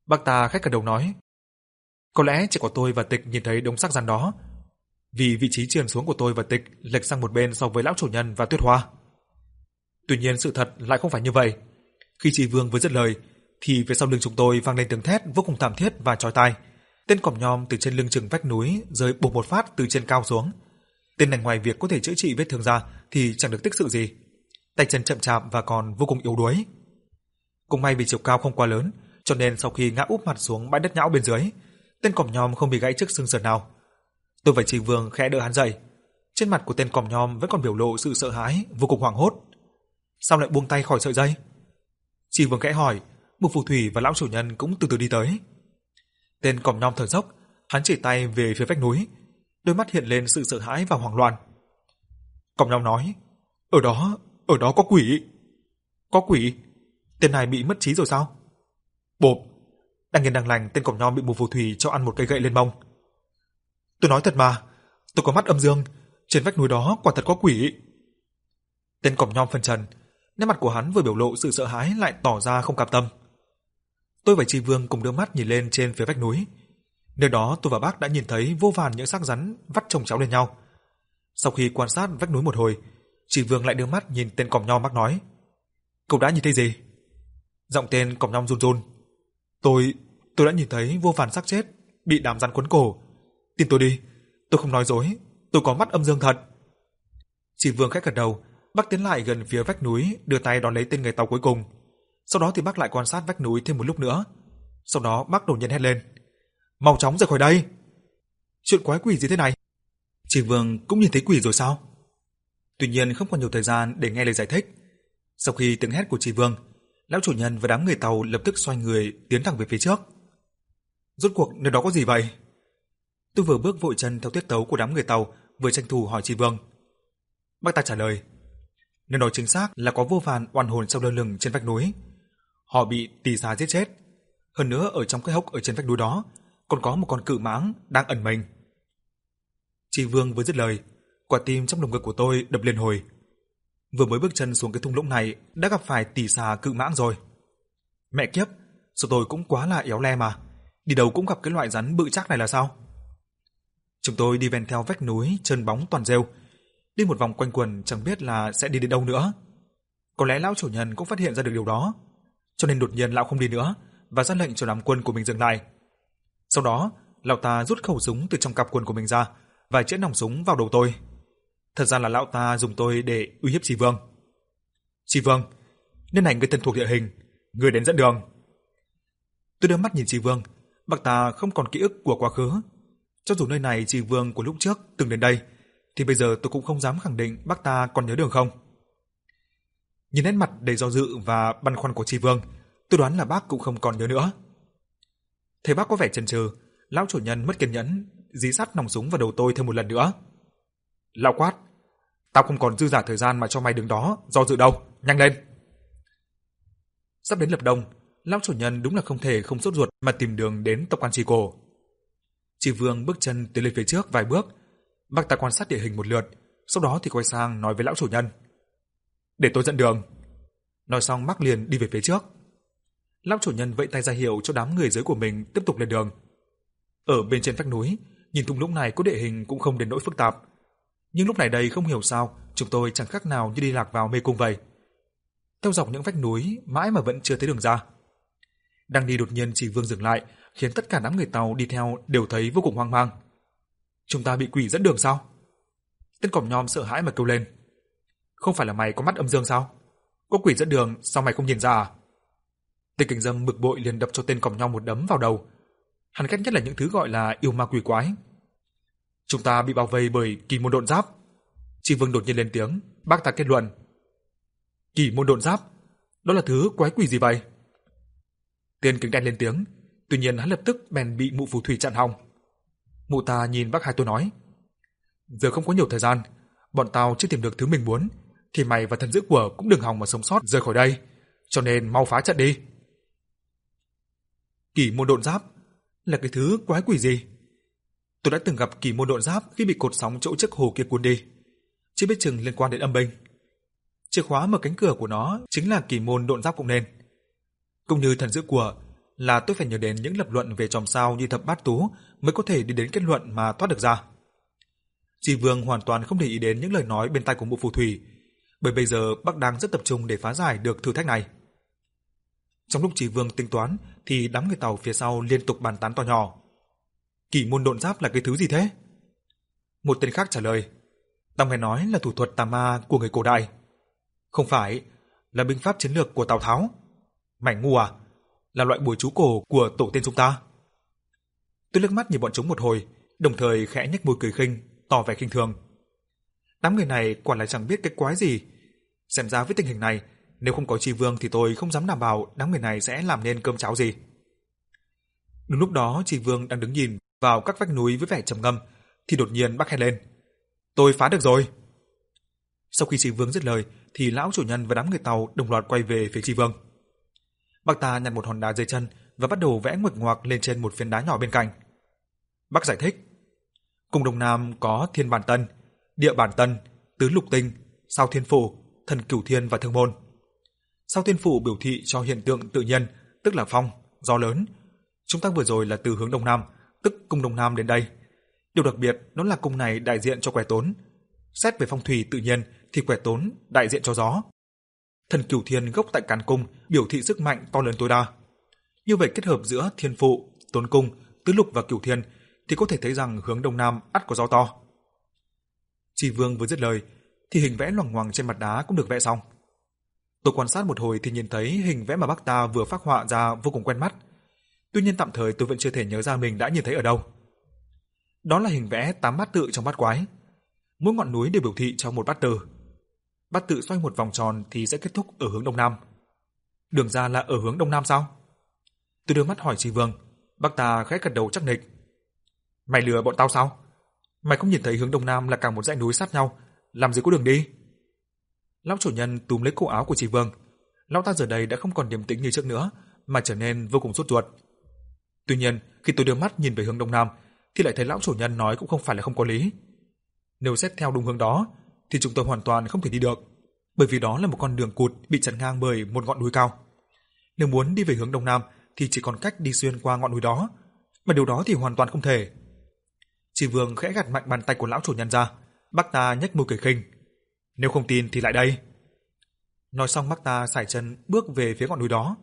Bác ta khách gật đầu nói. Có lẽ chỉ có tôi và Tịch nhìn thấy đống xác rắn đó, vì vị trí trườn xuống của tôi và Tịch lệch sang một bên so với lão chủ nhân và Tuyết Hoa. Tuy nhiên sự thật lại không phải như vậy. Khi chị Vương vừa dứt lời, thì phía sau lưng chúng tôi vang lên tiếng thét vô cùng thảm thiết và chói tai. Tên cọp nhom từ trên lưng chừng vách núi rơi bụp một phát từ trên cao xuống. Tên này ngoài việc có thể chữa trị vết thương ra thì chẳng được tích sự gì. Tay chân chậm chạp và còn vô cùng yếu đuối. Cũng may vì chiều cao không quá lớn, cho nên sau khi ngã úp mặt xuống bãi đất nhão bên dưới, tên cọp nhom không bị gãy trước xương sườn nào. Tôi và Trình Vương khẽ đỡ hắn dậy. Trên mặt của tên cọp nhom vẫn còn biểu lộ sự sợ hãi, vô cùng hoảng hốt. Sao lại buông tay khỏi sợi dây? Trình Vương khẽ hỏi, một phù thủy và lão chủ nhân cũng từ từ đi tới. Tên cọp nhom thở dốc, hắn chỉ tay về phía vách núi, đôi mắt hiện lên sự sợ hãi và hoảng loạn. Cọp nhom nói, ở đó, ở đó có quỷ. Có quỷ? Tên này bị mất trí rồi sao? Bộp, đang yên đang lành tên cọp nhom bị mù phù thủy cho ăn một cây gậy lên mông. Tôi nói thật mà, tôi có mắt âm dương, trên vách núi đó quả thật có quỷ. Tên cọp nhom phân trần, nét mặt của hắn vừa biểu lộ sự sợ hãi lại tỏ ra không cam tâm. Tôi và Tri Vương cùng đưa mắt nhìn lên trên phía vách núi. Nơi đó tôi và bác đã nhìn thấy vô vàn những xác rắn vắt chồng chéo lên nhau. Sau khi quan sát vách núi một hồi, Tri Vương lại đưa mắt nhìn tên cọp nhom bác nói: "Cậu đã nhìn thấy gì?" Giọng tên cọp nhom run run. "Tôi, tôi đã nhìn thấy vô phản xác chết bị đám rắn quấn cổ. Tin tôi đi, tôi không nói dối, tôi có mắt âm dương thật." chỉ Vương khẽ gật đầu, bác tiến lại gần phía vách núi, đưa tay đón lấy tên người tàu cuối cùng. Sau đó thì bác lại quan sát vách núi thêm một lúc nữa. Sau đó bác đột nhiên hét lên. Mau chóng rời khỏi đây! Chuyện quái quỷ gì thế này? Chỉ Vương cũng nhìn thấy quỷ rồi sao? Tuy nhiên không còn nhiều thời gian để nghe lời giải thích. Sau khi tiếng hét của chỉ Vương, lão chủ nhân và đám người tàu lập tức xoay người tiến thẳng về phía trước. Rốt cuộc nơi đó có gì vậy? Tôi vừa bước vội chân theo tiết tấu của đám người tàu, vừa tranh thủ hỏi Trì Vương. Bác ta trả lời, nơi đó chính xác là có vô vàn oan hồn sau lơ lửng trên vách núi. Họ bị tỳ xà giết chết. Hơn nữa ở trong cái hốc ở trên vách núi đó còn có một con cự mãng đang ẩn mình. Tri Vương vừa dứt lời, quả tim trong lồng ngực của tôi đập liên hồi. Vừa mới bước chân xuống cái thung lũng này đã gặp phải tỷ xà cự mãng rồi. Mẹ kiếp, sao tôi cũng quá là éo le mà, đi đâu cũng gặp cái loại rắn bự chắc này là sao? Chúng tôi đi ven theo vách núi chân bóng toàn rêu, đi một vòng quanh quần chẳng biết là sẽ đi đến đâu nữa. Có lẽ lão chủ nhân cũng phát hiện ra được điều đó, cho nên đột nhiên lão không đi nữa và ra lệnh cho đám quân của mình dừng lại. Sau đó, lão ta rút khẩu súng từ trong cặp quần của mình ra và chĩa nòng súng vào đầu tôi. Thật ra là lão ta dùng tôi để uy hiếp Trì Vương. Trì Vương, nên này người thân thuộc địa hình, người đến dẫn đường. Tôi đưa mắt nhìn Trì Vương, bác ta không còn ký ức của quá khứ. Cho dù nơi này Trì Vương của lúc trước từng đến đây, thì bây giờ tôi cũng không dám khẳng định bác ta còn nhớ đường không. Nhìn nét mặt đầy do dự và băn khoăn của Tri Vương, tôi đoán là bác cũng không còn nhớ nữa. Thấy bác có vẻ chần chừ, lão chủ nhân mất kiên nhẫn, dí sát nòng súng vào đầu tôi thêm một lần nữa. Lão quát, tao không còn dư giả thời gian mà cho mày đứng đó, do dự đâu, nhanh lên. Sắp đến lập đông, lão chủ nhân đúng là không thể không sốt ruột mà tìm đường đến tộc quan trì cổ. Trì Vương bước chân tiến lên phía trước vài bước, bác ta quan sát địa hình một lượt, sau đó thì quay sang nói với lão chủ nhân để tôi dẫn đường. Nói xong bác liền đi về phía trước. Lão chủ nhân vẫy tay ra hiệu cho đám người dưới của mình tiếp tục lên đường. Ở bên trên vách núi, nhìn thung lũng này có địa hình cũng không đến nỗi phức tạp. Nhưng lúc này đây không hiểu sao, chúng tôi chẳng khác nào như đi lạc vào mê cung vậy. Theo dọc những vách núi, mãi mà vẫn chưa thấy đường ra. Đang đi đột nhiên chỉ vương dừng lại, khiến tất cả đám người tàu đi theo đều thấy vô cùng hoang mang. Chúng ta bị quỷ dẫn đường sao? Tên cọp nhom sợ hãi mà kêu lên. Không phải là mày có mắt âm dương sao? Có quỷ dẫn đường, sao mày không nhìn ra à? Tên Kình Dâm bực bội liền đập cho tên còng nhom một đấm vào đầu. Hắn ghét nhất là những thứ gọi là yêu ma quỷ quái. Chúng ta bị bao vây bởi kỳ môn độn giáp. Tri Vương đột nhiên lên tiếng, bác ta kết luận. Kỳ môn độn giáp? Đó là thứ quái quỷ gì vậy? Tiên kính đen lên tiếng, tuy nhiên hắn lập tức bèn bị mụ phù thủy chặn họng. Mụ ta nhìn bác hai tôi nói, giờ không có nhiều thời gian, bọn tao chưa tìm được thứ mình muốn, thì mày và thần dữ của cũng đừng hòng mà sống sót rời khỏi đây, cho nên mau phá trận đi. Kỳ môn độn giáp là cái thứ quái quỷ gì? Tôi đã từng gặp kỳ môn độn giáp khi bị cột sóng chỗ trước hồ kia cuốn đi. chưa biết chừng liên quan đến âm binh. Chìa khóa mở cánh cửa của nó chính là kỳ môn độn giáp cũng nên. Cũng như thần dữ của là tôi phải nhớ đến những lập luận về chòm sao như thập bát tú mới có thể đi đến kết luận mà thoát được ra. Tri Vương hoàn toàn không để ý đến những lời nói bên tai của mụ phù thủy, bởi bây giờ bác đang rất tập trung để phá giải được thử thách này. Trong lúc Tri Vương tính toán thì đám người tàu phía sau liên tục bàn tán to nhỏ. Kỳ môn độn giáp là cái thứ gì thế? Một tên khác trả lời, tao nghe nói là thủ thuật tà ma của người cổ đại. Không phải, là binh pháp chiến lược của Tào Tháo. Mày ngu à? Là loại bùa chú cổ của tổ tiên chúng ta. Tôi liếc mắt nhìn bọn chúng một hồi, đồng thời khẽ nhếch môi cười khinh, tỏ vẻ khinh thường. Đám người này quả là chẳng biết cái quái gì. Xem ra với tình hình này, nếu không có Tri Vương thì tôi không dám đảm bảo đám người này sẽ làm nên cơm cháo gì. Đúng lúc đó Tri Vương đang đứng nhìn vào các vách núi với vẻ trầm ngâm, thì đột nhiên bác hét lên. Tôi phá được rồi. Sau khi Tri Vương dứt lời, thì lão chủ nhân và đám người tàu đồng loạt quay về phía Tri Vương. Bác ta nhặt một hòn đá dưới chân và bắt đầu vẽ nguệch ngoạc lên trên một phiến đá nhỏ bên cạnh. Bác giải thích, Cung Đông Nam có Thiên Bản Tân, Địa Bản Tân, Tứ Lục Tinh, Sao Thiên Phủ, Thần Cửu Thiên và Thương Môn. Sao Thiên Phủ biểu thị cho hiện tượng tự nhiên, tức là phong, gió lớn. Chúng ta vừa rồi là từ hướng Đông Nam, tức cung Đông Nam đến đây. Điều đặc biệt đó là cung này đại diện cho quẻ tốn. Xét về phong thủy tự nhiên thì quẻ tốn đại diện cho gió. Thần Cửu Thiên gốc tại Càn Cung biểu thị sức mạnh to lớn tối đa. Như vậy kết hợp giữa Thiên Phụ, Tốn Cung, Tứ Lục và Cửu Thiên thì có thể thấy rằng hướng đông nam ắt có gió to. Chỉ Vương vừa dứt lời thì hình vẽ loằng ngoằng trên mặt đá cũng được vẽ xong. Tôi quan sát một hồi thì nhìn thấy hình vẽ mà bác ta vừa phác họa ra vô cùng quen mắt. Tuy nhiên tạm thời tôi vẫn chưa thể nhớ ra mình đã nhìn thấy ở đâu. Đó là hình vẽ tám bát tự trong bát quái. Mỗi ngọn núi đều biểu thị cho một bát tự. Bát tự xoay một vòng tròn thì sẽ kết thúc ở hướng đông nam. Đường ra là ở hướng đông nam sao? Tôi đưa mắt hỏi Trì Vương, bác ta khẽ gật đầu chắc nịch. Mày lừa bọn tao sao? Mày không nhìn thấy hướng đông nam là cả một dãy núi sát nhau, làm gì có đường đi? Lão chủ nhân túm lấy cổ áo của Trì Vương. Lão ta giờ đây đã không còn điềm tĩnh như trước nữa, mà trở nên vô cùng sốt ruột. Tuy nhiên, khi tôi đưa mắt nhìn về hướng đông nam, thì lại thấy lão chủ nhân nói cũng không phải là không có lý. Nếu xét theo đúng hướng đó, thì chúng tôi hoàn toàn không thể đi được, bởi vì đó là một con đường cụt bị chặn ngang bởi một ngọn núi cao. Nếu muốn đi về hướng đông nam thì chỉ còn cách đi xuyên qua ngọn núi đó, mà điều đó thì hoàn toàn không thể. chỉ Vương khẽ gạt mạnh bàn tay của lão chủ nhân ra, bác ta nhếch môi cười khinh. Nếu không tin thì lại đây. Nói xong bác ta sải chân bước về phía ngọn núi đó.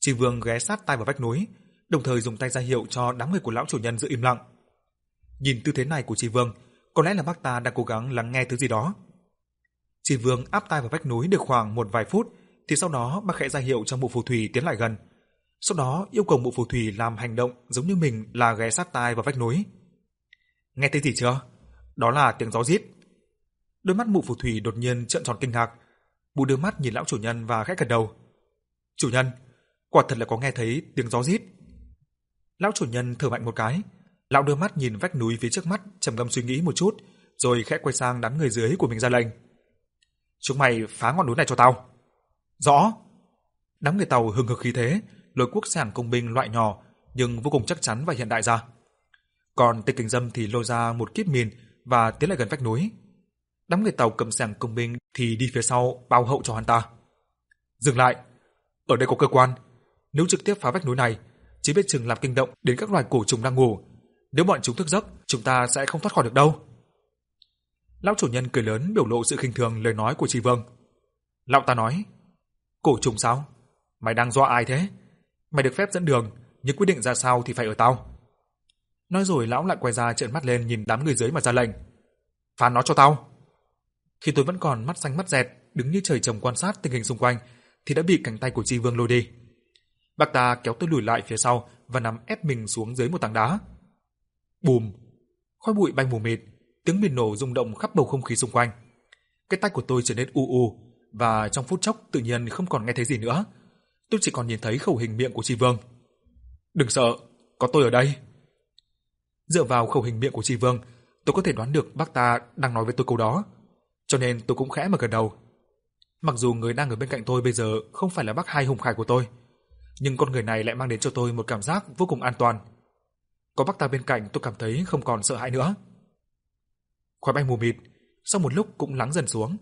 chỉ Vương ghé sát tay vào vách núi, đồng thời dùng tay ra hiệu cho đám người của lão chủ nhân giữ im lặng. Nhìn tư thế này của trì Vương, có lẽ là bác ta đang cố gắng lắng nghe thứ gì đó. trì Vương áp tay vào vách núi được khoảng một vài phút, thì sau đó bác khẽ ra hiệu cho bộ phù thủy tiến lại gần. Sau đó yêu cầu bộ phù thủy làm hành động giống như mình là ghé sát tai vào vách núi. Nghe thấy gì chưa? Đó là tiếng gió rít. Đôi mắt mụ phù thủy đột nhiên trợn tròn kinh ngạc. Mụ đưa mắt nhìn lão chủ nhân và khẽ gật đầu. Chủ nhân, quả thật là có nghe thấy tiếng gió rít. Lão chủ nhân thở mạnh một cái. Lão đưa mắt nhìn vách núi phía trước mắt, trầm ngâm suy nghĩ một chút, rồi khẽ quay sang đám người dưới của mình ra lệnh. Chúng mày phá ngọn núi này cho tao. Rõ. Đám người tàu hừng hực khí thế, lôi quốc sản công binh loại nhỏ nhưng vô cùng chắc chắn và hiện đại ra. Còn Tịch Kình Dâm thì lôi ra một kíp mìn và tiến lại gần vách núi. Đám người tàu cầm sảng công binh thì đi phía sau bao hậu cho hắn ta. Dừng lại, ở đây có cơ quan, nếu trực tiếp phá vách núi này, chỉ biết chừng làm kinh động đến các loài cổ trùng đang ngủ. Nếu bọn chúng thức giấc, chúng ta sẽ không thoát khỏi được đâu. Lão chủ nhân cười lớn biểu lộ sự khinh thường lời nói của Tri Vương. Lão ta nói, cổ trùng sao? Mày đang dọa ai thế? Mày được phép dẫn đường, nhưng quyết định ra sao thì phải ở tao. Nói rồi lão lại quay ra trợn mắt lên nhìn đám người dưới mà ra lệnh. Phá nó cho tao. Khi tôi vẫn còn mắt xanh mắt dẹt, đứng như trời trồng quan sát tình hình xung quanh, thì đã bị cánh tay của tri Vương lôi đi. Bác ta kéo tôi lùi lại phía sau và nằm ép mình xuống dưới một tảng đá. Bùm! Khói bụi bay mù mịt, tiếng mìn nổ rung động khắp bầu không khí xung quanh. Cái tay của tôi trở nên u u và trong phút chốc tự nhiên không còn nghe thấy gì nữa. Tôi chỉ còn nhìn thấy khẩu hình miệng của Tri Vương. "Đừng sợ, có tôi ở đây." Dựa vào khẩu hình miệng của Tri Vương, tôi có thể đoán được bác ta đang nói với tôi câu đó, cho nên tôi cũng khẽ mà gật đầu. Mặc dù người đang ở bên cạnh tôi bây giờ không phải là bác hai hùng khải của tôi, nhưng con người này lại mang đến cho tôi một cảm giác vô cùng an toàn. Có bác ta bên cạnh tôi cảm thấy không còn sợ hãi nữa. Khói bay mù mịt, sau một lúc cũng lắng dần xuống.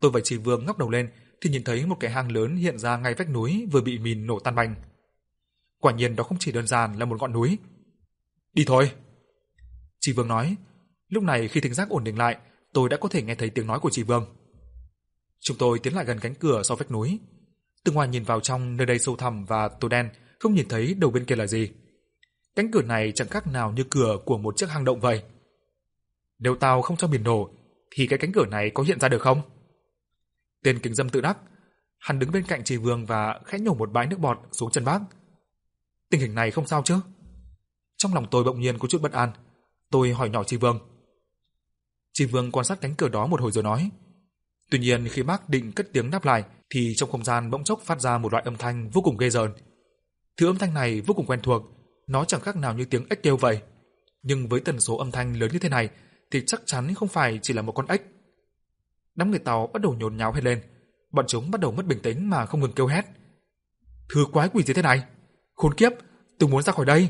Tôi và chị Vương ngóc đầu lên thì nhìn thấy một cái hang lớn hiện ra ngay vách núi vừa bị mìn nổ tan bành. Quả nhiên đó không chỉ đơn giản là một ngọn núi. Đi thôi. chị Vương nói. Lúc này khi thính giác ổn định lại, tôi đã có thể nghe thấy tiếng nói của chị Vương. Chúng tôi tiến lại gần cánh cửa sau vách núi. Từ ngoài nhìn vào trong nơi đây sâu thẳm và tối đen, không nhìn thấy đầu bên kia là gì. Cánh cửa này chẳng khác nào như cửa của một chiếc hang động vậy. Nếu tao không cho biển nổ, thì cái cánh cửa này có hiện ra được không? Tên kính dâm tự đắc, hắn đứng bên cạnh Trì Vương và khẽ nhổ một bãi nước bọt xuống chân bác. Tình hình này không sao chứ? Trong lòng tôi bỗng nhiên có chút bất an, tôi hỏi nhỏ Trì Vương. Trì Vương quan sát cánh cửa đó một hồi rồi nói. Tuy nhiên khi bác định cất tiếng đáp lại thì trong không gian bỗng chốc phát ra một loại âm thanh vô cùng ghê rợn. Thứ âm thanh này vô cùng quen thuộc, nó chẳng khác nào như tiếng ếch kêu vậy. Nhưng với tần số âm thanh lớn như thế này thì chắc chắn không phải chỉ là một con ếch. Đám người Tàu bắt đầu nhốn nháo hết lên, bọn chúng bắt đầu mất bình tĩnh mà không ngừng kêu hét. Thứ quái quỷ gì thế này? Khốn kiếp, tôi muốn ra khỏi đây.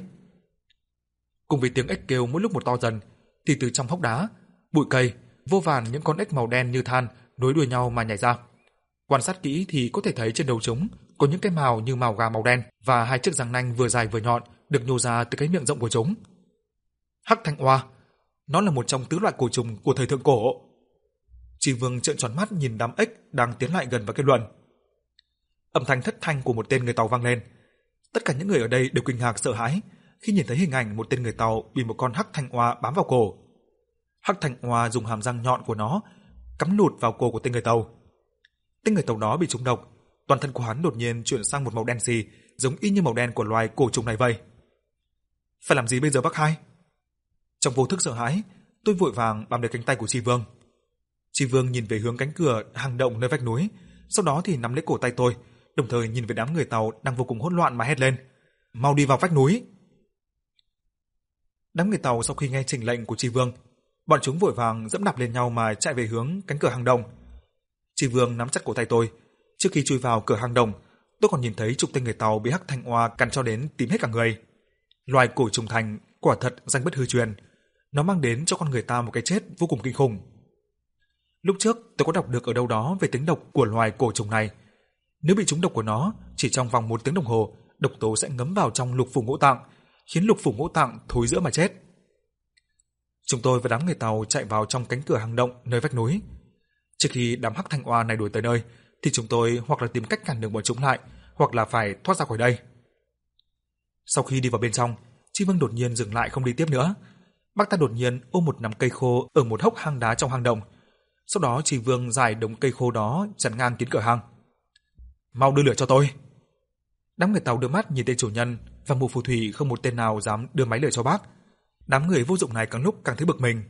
Cùng với tiếng ếch kêu mỗi lúc một to dần, thì từ trong hốc đá, bụi cây, vô vàn những con ếch màu đen như than nối đuôi nhau mà nhảy ra. Quan sát kỹ thì có thể thấy trên đầu chúng có những cái mào như mào gà màu đen và hai chiếc răng nanh vừa dài vừa nhọn được nhô ra từ cái miệng rộng của chúng. Hắc thanh oa, nó là một trong tứ loại cổ trùng của thời thượng cổ. Tri Vương trợn tròn mắt nhìn đám ếch đang tiến lại gần và kết luận. Âm thanh thất thanh của một tên người Tàu vang lên. Tất cả những người ở đây đều kinh ngạc sợ hãi khi nhìn thấy hình ảnh một tên người Tàu bị một con hắc thanh oa bám vào cổ. Hắc thanh oa dùng hàm răng nhọn của nó cắm nụt vào cổ của tên người Tàu. Tên người Tàu đó bị trúng độc, toàn thân của hắn đột nhiên chuyển sang một màu đen xì, giống y như màu đen của loài cổ trùng này vậy. Phải làm gì bây giờ bác hai? Trong vô thức sợ hãi, tôi vội vàng bám lấy cánh tay của Tri Vương. Tri Vương nhìn về hướng cánh cửa hang động nơi vách núi, sau đó thì nắm lấy cổ tay tôi, đồng thời nhìn về đám người tàu đang vô cùng hỗn loạn mà hét lên: "Mau đi vào vách núi!" Đám người tàu sau khi nghe trình lệnh của Tri Vương, bọn chúng vội vàng dẫm đạp lên nhau mà chạy về hướng cánh cửa hang động. Tri Vương nắm chặt cổ tay tôi, trước khi chui vào cửa hang động, tôi còn nhìn thấy chục tên người tàu bị hắc thanh oa cắn cho đến tím hết cả người. Loài cổ trùng thành quả thật danh bất hư truyền, nó mang đến cho con người ta một cái chết vô cùng kinh khủng. Lúc trước tôi có đọc được ở đâu đó về tính độc của loài cổ trùng này. Nếu bị trúng độc của nó, chỉ trong vòng một tiếng đồng hồ, độc tố sẽ ngấm vào trong lục phủ ngũ tạng, khiến lục phủ ngũ tạng thối rữa mà chết. Chúng tôi và đám người tàu chạy vào trong cánh cửa hang động nơi vách núi. Trước khi đám hắc thanh oa này đuổi tới nơi, thì chúng tôi hoặc là tìm cách cản đường bọn chúng lại, hoặc là phải thoát ra khỏi đây. Sau khi đi vào bên trong, Chi Vương đột nhiên dừng lại không đi tiếp nữa. Bác ta đột nhiên ôm một nắm cây khô ở một hốc hang đá trong hang động. Sau đó Chi Vương giải đống cây khô đó chắn ngang tiến cửa hang. "Mau đưa lửa cho tôi." Đám người tàu đưa mắt nhìn tên chủ nhân và mụ phù thủy không một tên nào dám đưa máy lửa cho bác. Đám người vô dụng này càng lúc càng thấy bực mình.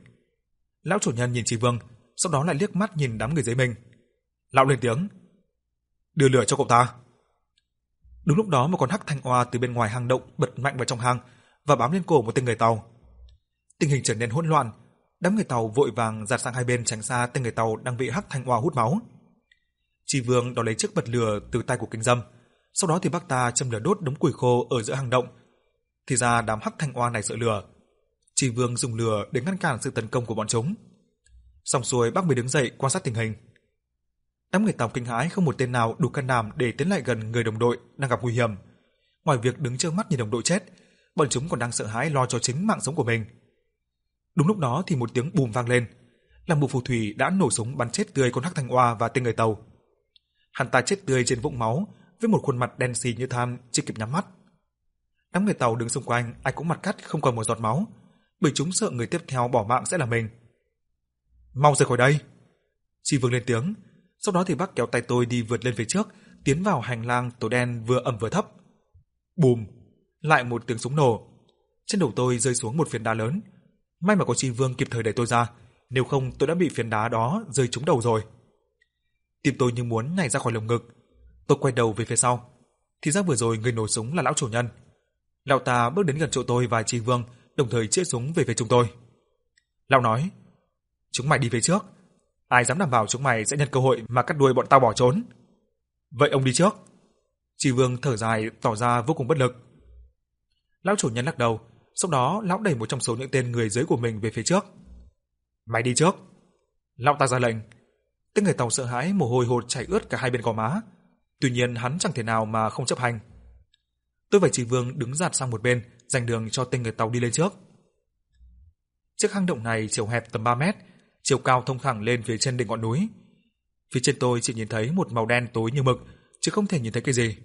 Lão chủ nhân nhìn Trì Vương, sau đó lại liếc mắt nhìn đám người dưới mình. Lão lên tiếng, "Đưa lửa cho cậu ta." Đúng lúc đó một con hắc thanh oa từ bên ngoài hang động bật mạnh vào trong hang và bám lên cổ một tên người tàu. Tình hình trở nên hỗn loạn, đám người tàu vội vàng giạt sang hai bên tránh xa tên người tàu đang bị hắc thanh oa hút máu. Tri Vương đo lấy chiếc bật lửa từ tay của Kinh Dâm, sau đó thì bác ta châm lửa đốt đống củi khô ở giữa hang động. Thì ra đám hắc thanh oa này sợ lửa chỉ Vương dùng lửa để ngăn cản sự tấn công của bọn chúng. Xong xuôi bác mới đứng dậy quan sát tình hình. Đám người tàu kinh hãi không một tên nào đủ can đảm để tiến lại gần người đồng đội đang gặp nguy hiểm. Ngoài việc đứng trơ mắt nhìn đồng đội chết, bọn chúng còn đang sợ hãi lo cho chính mạng sống của mình. Đúng lúc đó thì một tiếng bùm vang lên, làm một phù thủy đã nổ súng bắn chết tươi con hắc thanh oa và tên người tàu. Hắn ta chết tươi trên vũng máu với một khuôn mặt đen xì như than, chưa kịp nhắm mắt. Đám người tàu đứng xung quanh, ai cũng mặt cắt không còn một giọt máu, bởi chúng sợ người tiếp theo bỏ mạng sẽ là mình. Mau rời khỏi đây! Chi Vương lên tiếng, sau đó thì bác kéo tay tôi đi vượt lên phía trước, tiến vào hành lang tối đen vừa ẩm vừa thấp. Bùm! Lại một tiếng súng nổ. Trên đầu tôi rơi xuống một phiến đá lớn. May mà có Chi Vương kịp thời đẩy tôi ra, nếu không tôi đã bị phiến đá đó rơi trúng đầu rồi. Tim tôi như muốn nhảy ra khỏi lồng ngực. Tôi quay đầu về phía sau. Thì ra vừa rồi người nổ súng là lão chủ nhân. Lão ta bước đến gần chỗ tôi và Chi Vương, đồng thời chĩa súng về phía chúng tôi. Lão nói: "Chúng mày đi về trước, ai dám đảm bảo chúng mày sẽ nhân cơ hội mà cắt đuôi bọn tao bỏ trốn." "Vậy ông đi trước." Chi Vương thở dài tỏ ra vô cùng bất lực. Lão chủ nhân lắc đầu, sau đó lão đẩy một trong số những tên người dưới của mình về phía trước. "Mày đi trước." Lão ta ra lệnh. Tên người tàu sợ hãi mồ hôi hột chảy ướt cả hai bên gò má. Tuy nhiên hắn chẳng thể nào mà không chấp hành. Tôi và Trì Vương đứng dạt sang một bên, dành đường cho tên người tàu đi lên trước. Chiếc hang động này chiều hẹp tầm 3 mét, chiều cao thông thẳng lên phía trên đỉnh ngọn núi. Phía trên tôi chỉ nhìn thấy một màu đen tối như mực, chứ không thể nhìn thấy cái gì.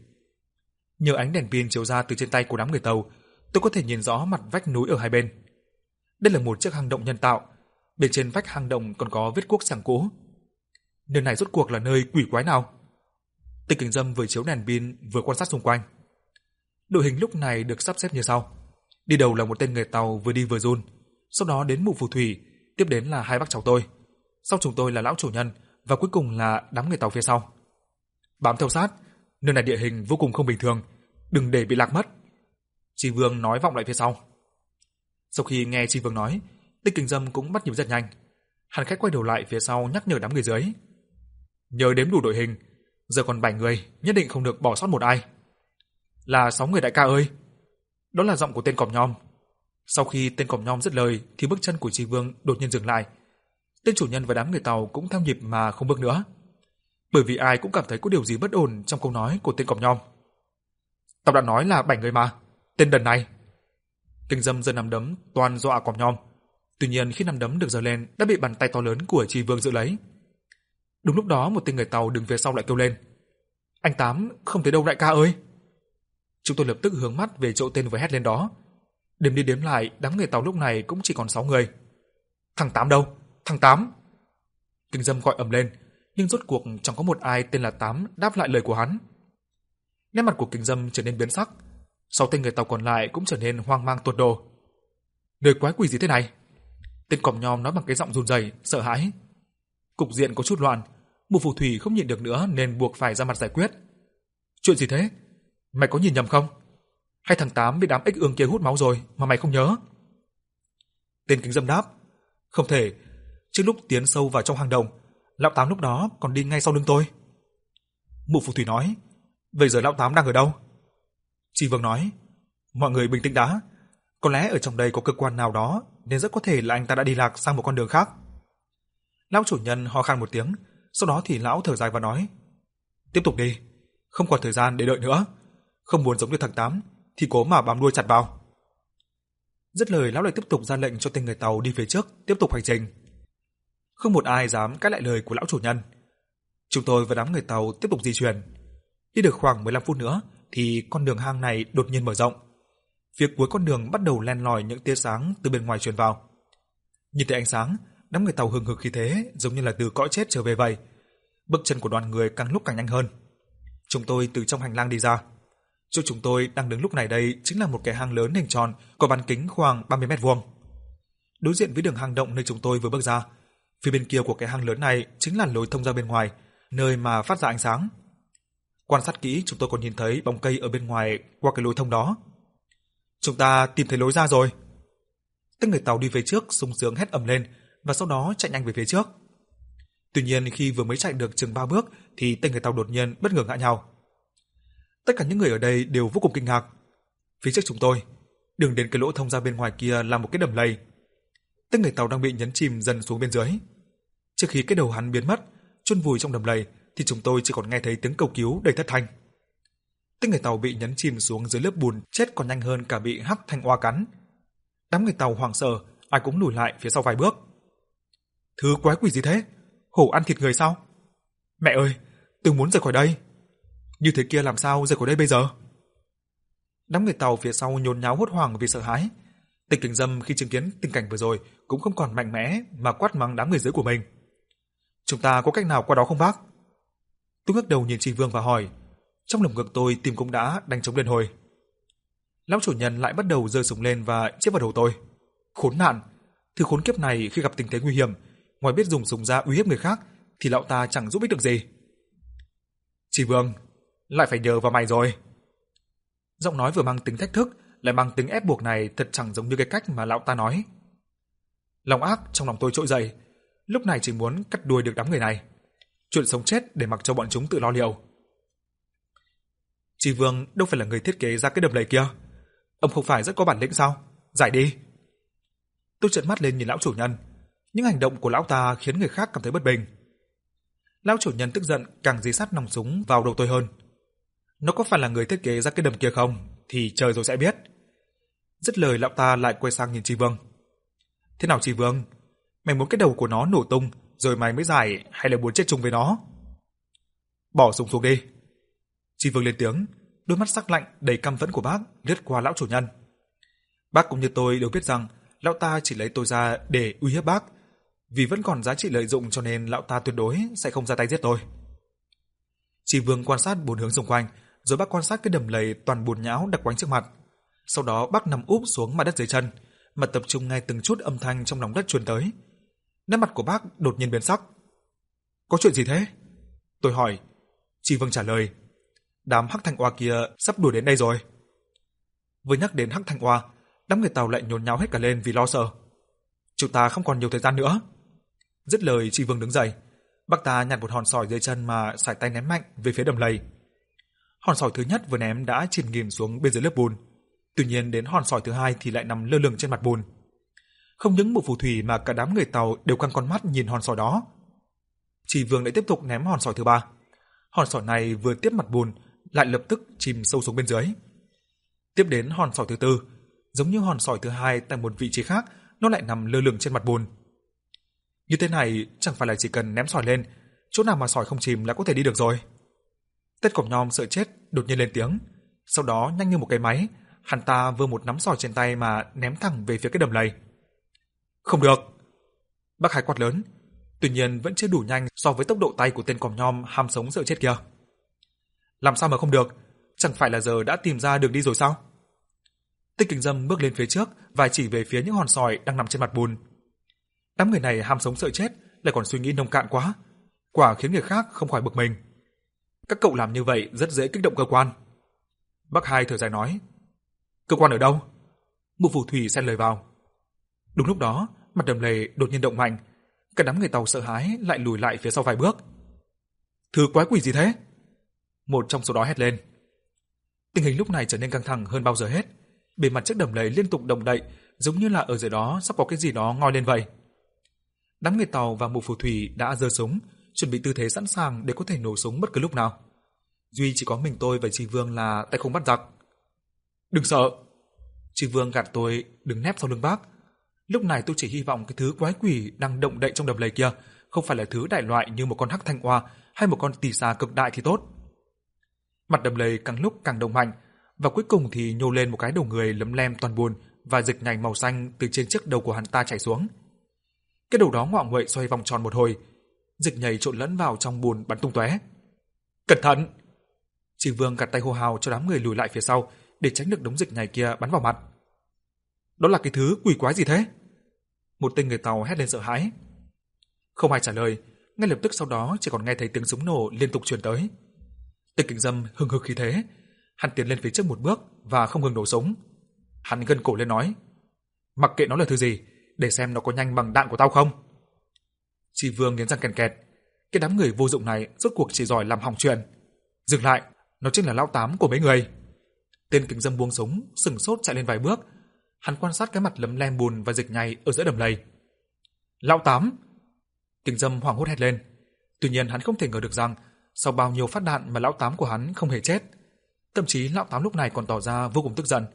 Nhờ ánh đèn pin chiếu ra từ trên tay của đám người tàu, tôi có thể nhìn rõ mặt vách núi ở hai bên. Đây là một chiếc hang động nhân tạo, bên trên vách hang động còn có vết cuốc sàng cũ. Nơi này rốt cuộc là nơi quỷ quái nào? Tịch Kính Dâm vừa chiếu đèn pin vừa quan sát xung quanh. Đội hình lúc này được sắp xếp như sau. Đi đầu là một tên người tàu vừa đi vừa run, sau đó đến mụ phù thủy, tiếp đến là hai bác cháu tôi. Sau chúng tôi là lão chủ nhân và cuối cùng là đám người tàu phía sau. Bám theo sát, nơi này địa hình vô cùng không bình thường, đừng để bị lạc mất. Tri Vương nói vọng lại phía sau. Sau khi nghe Tri Vương nói, Tích Kình Dâm cũng bắt nhịp rất nhanh. Hắn khách quay đầu lại phía sau nhắc nhở đám người dưới. Nhớ đếm đủ đội hình, giờ còn 7 người, nhất định không được bỏ sót một ai. Là sáu người đại ca ơi. Đó là giọng của tên cọp nhom. Sau khi tên cọp nhom dứt lời thì bước chân của trì Vương đột nhiên dừng lại. Tên chủ nhân và đám người tàu cũng theo nhịp mà không bước nữa. Bởi vì ai cũng cảm thấy có điều gì bất ổn trong câu nói của tên cọp nhom. Tao đã nói là bảy người mà, tên đần này. Kinh dâm giơ nắm đấm toàn dọa cọp nhom. Tuy nhiên khi nắm đấm được giơ lên đã bị bàn tay to lớn của trì Vương giữ lấy. Đúng lúc đó một tên người tàu đứng phía sau lại kêu lên. Anh Tám, không thấy đâu đại ca ơi. Chúng tôi lập tức hướng mắt về chỗ tên vừa hét lên đó. Đếm đi đếm lại, đám người tàu lúc này cũng chỉ còn 6 người. Thằng Tám đâu? Thằng Tám! Kinh dâm gọi ầm lên, nhưng rốt cuộc chẳng có một ai tên là Tám đáp lại lời của hắn. Nét mặt của kinh dâm trở nên biến sắc. Sáu tên người tàu còn lại cũng trở nên hoang mang tột độ. Nơi quái quỷ gì thế này? Tên còm nhom nói bằng cái giọng run rẩy, sợ hãi. Cục diện có chút loạn, một phù thủy không nhịn được nữa nên buộc phải ra mặt giải quyết. Chuyện gì thế? Mày có nhìn nhầm không? Hay thằng Tám bị đám ếch ương kia hút máu rồi mà mày không nhớ? Tên kính dâm đáp. Không thể. Trước lúc tiến sâu vào trong hang động, lão Tám lúc đó còn đi ngay sau lưng tôi. Mụ phù thủy nói. Vậy giờ lão Tám đang ở đâu? Chi Vương nói. Mọi người bình tĩnh đã. Có lẽ ở trong đây có cơ quan nào đó nên rất có thể là anh ta đã đi lạc sang một con đường khác. Lão chủ nhân ho khan một tiếng, sau đó thì lão thở dài và nói: "Tiếp tục đi, không còn thời gian để đợi nữa, không muốn giống như thằng Tám thì cố mà bám đuôi chặt vào." Dứt lời lão lại tiếp tục ra lệnh cho tên người tàu đi phía trước, tiếp tục hành trình. Không một ai dám cãi lại lời của lão chủ nhân. Chúng tôi và đám người tàu tiếp tục di chuyển. Đi được khoảng 15 phút nữa thì con đường hang này đột nhiên mở rộng. Phía cuối con đường bắt đầu len lỏi những tia sáng từ bên ngoài truyền vào. Nhìn thấy ánh sáng, đám người tàu hừng hực khí thế, giống như là từ cõi chết trở về vậy. Bước chân của đoàn người càng lúc càng nhanh hơn. Chúng tôi từ trong hành lang đi ra. Chỗ chúng tôi đang đứng lúc này đây chính là một cái hang lớn hình tròn có bán kính khoảng 30 mét vuông. Đối diện với đường hang động nơi chúng tôi vừa bước ra, phía bên kia của cái hang lớn này chính là lối thông ra bên ngoài, nơi mà phát ra ánh sáng. Quan sát kỹ chúng tôi còn nhìn thấy bóng cây ở bên ngoài qua cái lối thông đó. Chúng ta tìm thấy lối ra rồi. Tên người tàu đi về trước sung sướng hét ầm lên và sau đó chạy nhanh về phía trước. Tuy nhiên khi vừa mới chạy được chừng ba bước thì tên người tàu đột nhiên bất ngờ ngã nhào. Tất cả những người ở đây đều vô cùng kinh ngạc. Phía trước chúng tôi, đường đến cái lỗ thông ra bên ngoài kia là một cái đầm lầy. Tên người tàu đang bị nhấn chìm dần xuống bên dưới. Trước khi cái đầu hắn biến mất, chôn vùi trong đầm lầy thì chúng tôi chỉ còn nghe thấy tiếng cầu cứu đầy thất thanh. Tên người tàu bị nhấn chìm xuống dưới lớp bùn chết còn nhanh hơn cả bị hắc thanh oa cắn. Đám người tàu hoảng sợ, ai cũng lùi lại phía sau vài bước. Thứ quái quỷ gì thế? Hổ ăn thịt người sao? Mẹ ơi, tôi muốn rời khỏi đây. Như thế kia làm sao rời khỏi đây bây giờ? Đám người tàu phía sau nhốn nháo hốt hoảng vì sợ hãi. Tịch Kình Dâm khi chứng kiến tình cảnh vừa rồi cũng không còn mạnh mẽ mà quát mắng đám người dưới của mình. Chúng ta có cách nào qua đó không bác? Tôi ngước đầu nhìn Trình Vương và hỏi. Trong lồng ngực tôi tim cũng đã đánh trống lên hồi. Lão chủ nhân lại bắt đầu giơ súng lên và chĩa vào đầu tôi. Khốn nạn, thứ khốn kiếp này khi gặp tình thế nguy hiểm, ngoài biết dùng súng ra uy hiếp người khác thì lão ta chẳng giúp ích được gì. Chỉ Vương, lại phải nhờ vào mày rồi. Giọng nói vừa mang tính thách thức, lại mang tính ép buộc này thật chẳng giống như cái cách mà lão ta nói. Lòng ác trong lòng tôi trỗi dậy, lúc này chỉ muốn cắt đuôi được đám người này. Chuyện sống chết để mặc cho bọn chúng tự lo liệu. Chi Vương đâu phải là người thiết kế ra cái đầm lầy kia. Ông không phải rất có bản lĩnh sao? Giải đi. Tôi trợn mắt lên nhìn lão chủ nhân. Những hành động của lão ta khiến người khác cảm thấy bất bình. Lão chủ nhân tức giận càng dí sát nòng súng vào đầu tôi hơn. Nó có phải là người thiết kế ra cái đầm kia không thì trời rồi sẽ biết. Dứt lời lão ta lại quay sang nhìn Tri Vương. Thế nào Tri Vương? Mày muốn cái đầu của nó nổ tung rồi mày mới giải hay là muốn chết chung với nó? Bỏ súng xuống đi. Tri Vương lên tiếng, đôi mắt sắc lạnh đầy căm phẫn của bác lướt qua lão chủ nhân. Bác cũng như tôi đều biết rằng lão ta chỉ lấy tôi ra để uy hiếp bác, vì vẫn còn giá trị lợi dụng cho nên lão ta tuyệt đối sẽ không ra tay giết tôi. Tri Vương quan sát bốn hướng xung quanh, rồi bác quan sát cái đầm lầy toàn bùn nhão đặc quánh trước mặt. Sau đó bác nằm úp xuống mặt đất dưới chân, mà tập trung nghe từng chút âm thanh trong lòng đất truyền tới. Nét mặt của bác đột nhiên biến sắc. Có chuyện gì thế? Tôi hỏi. chỉ Vương trả lời. Đám hắc thanh oa kia sắp đuổi đến đây rồi. Vừa nhắc đến hắc thanh oa, đám người Tàu lại nhốn nháo hết cả lên vì lo sợ. Chúng ta không còn nhiều thời gian nữa. Dứt lời Tri Vương đứng dậy. Bác ta nhặt một hòn sỏi dưới chân mà sải tay ném mạnh về phía đầm lầy. Hòn sỏi thứ nhất vừa ném đã chìm nghỉm xuống bên dưới lớp bùn. Tuy nhiên đến hòn sỏi thứ hai thì lại nằm lơ lửng trên mặt bùn. Không những một phù thủy mà cả đám người Tàu đều căng con mắt nhìn hòn sỏi đó. Chỉ Vương lại tiếp tục ném hòn sỏi thứ ba. Hòn sỏi này vừa tiếp mặt bùn lại lập tức chìm sâu xuống bên dưới. Tiếp đến hòn sỏi thứ tư, giống như hòn sỏi thứ hai tại một vị trí khác, nó lại nằm lơ lửng trên mặt bùn. Như thế này chẳng phải là chỉ cần ném sỏi lên, chỗ nào mà sỏi không chìm là có thể đi được rồi. Tết Cổng Nhom sợ chết, đột nhiên lên tiếng, sau đó nhanh như một cái máy, hắn ta vơ một nắm sỏi trên tay mà ném thẳng về phía cái đầm lầy. Không được. Bác Hải quát lớn, tuy nhiên vẫn chưa đủ nhanh so với tốc độ tay của tên Cổng Nhom ham sống sợ chết kia. Làm sao mà không được, chẳng phải là giờ đã tìm ra đường đi rồi sao? Tích Kình Dâm bước lên phía trước và chỉ về phía những hòn sỏi đang nằm trên mặt bùn. Đám người này ham sống sợ chết, lại còn suy nghĩ nông cạn quá, quả khiến người khác không khỏi bực mình. Các cậu làm như vậy rất dễ kích động cơ quan. bắc Hai thở dài nói, cơ quan ở đâu? Mục phù thủy xen lời vào. Đúng lúc đó, mặt đầm lầy đột nhiên động mạnh, cả đám người tàu sợ hãi lại lùi lại phía sau vài bước. Thứ quái quỷ gì thế? Một trong số đó hét lên. Tình hình lúc này trở nên căng thẳng hơn bao giờ hết. Bề mặt chiếc đầm lầy liên tục động đậy, giống như là ở dưới đó sắp có cái gì đó ngoi lên vậy. Đám người tàu và mục phù thủy đã giơ súng, chuẩn bị tư thế sẵn sàng để có thể nổ súng bất cứ lúc nào. Duy chỉ có mình tôi và Trì Vương là tay không bắt giặc. Đừng sợ. Trì Vương gạt tôi đứng nép sau lưng bác. Lúc này tôi chỉ hy vọng cái thứ quái quỷ đang động đậy trong đầm lầy kia không phải là thứ đại loại như một con hắc thanh oa hay một con tỳ xà cực đại thì tốt. Mặt đầm lầy càng lúc càng đông mạnh, và cuối cùng thì nhô lên một cái đầu người lấm lem toàn buồn và dịch nhành màu xanh từ trên chiếc đầu của hắn ta chảy xuống. Cái đầu đó ngoạ nguậy xoay vòng tròn một hồi, dịch nhầy trộn lẫn vào trong bùn bắn tung tóe. Cẩn thận! Chỉ Vương gạt tay hô hào cho đám người lùi lại phía sau để tránh được đống dịch nhầy kia bắn vào mặt. Đó là cái thứ quỷ quái gì thế? Một tên người tàu hét lên sợ hãi. Không ai trả lời, ngay lập tức sau đó chỉ còn nghe thấy tiếng súng nổ liên tục truyền tới. Tịch Kình Dâm hừng hực khí thế, hắn tiến lên phía trước một bước và không ngừng nổ súng. Hắn gân cổ lên nói: "Mặc kệ nó là thứ gì, để xem nó có nhanh bằng đạn của tao không." Chi Vương nghiến răng ken két. cái đám người vô dụng này rốt cuộc chỉ giỏi làm hỏng chuyện. Dừng lại, nó chính là lão tám của mấy người. Tên kính Dâm buông súng, sừng sốt chạy lên vài bước. Hắn quan sát cái mặt lấm lem bùn và dịch nhầy ở giữa đầm lầy. "Lão tám!" kính Dâm hoảng hốt hét lên. Tuy nhiên hắn không thể ngờ được rằng sau bao nhiêu phát đạn mà lão tám của hắn không hề chết. Thậm chí lão tám lúc này còn tỏ ra vô cùng tức giận.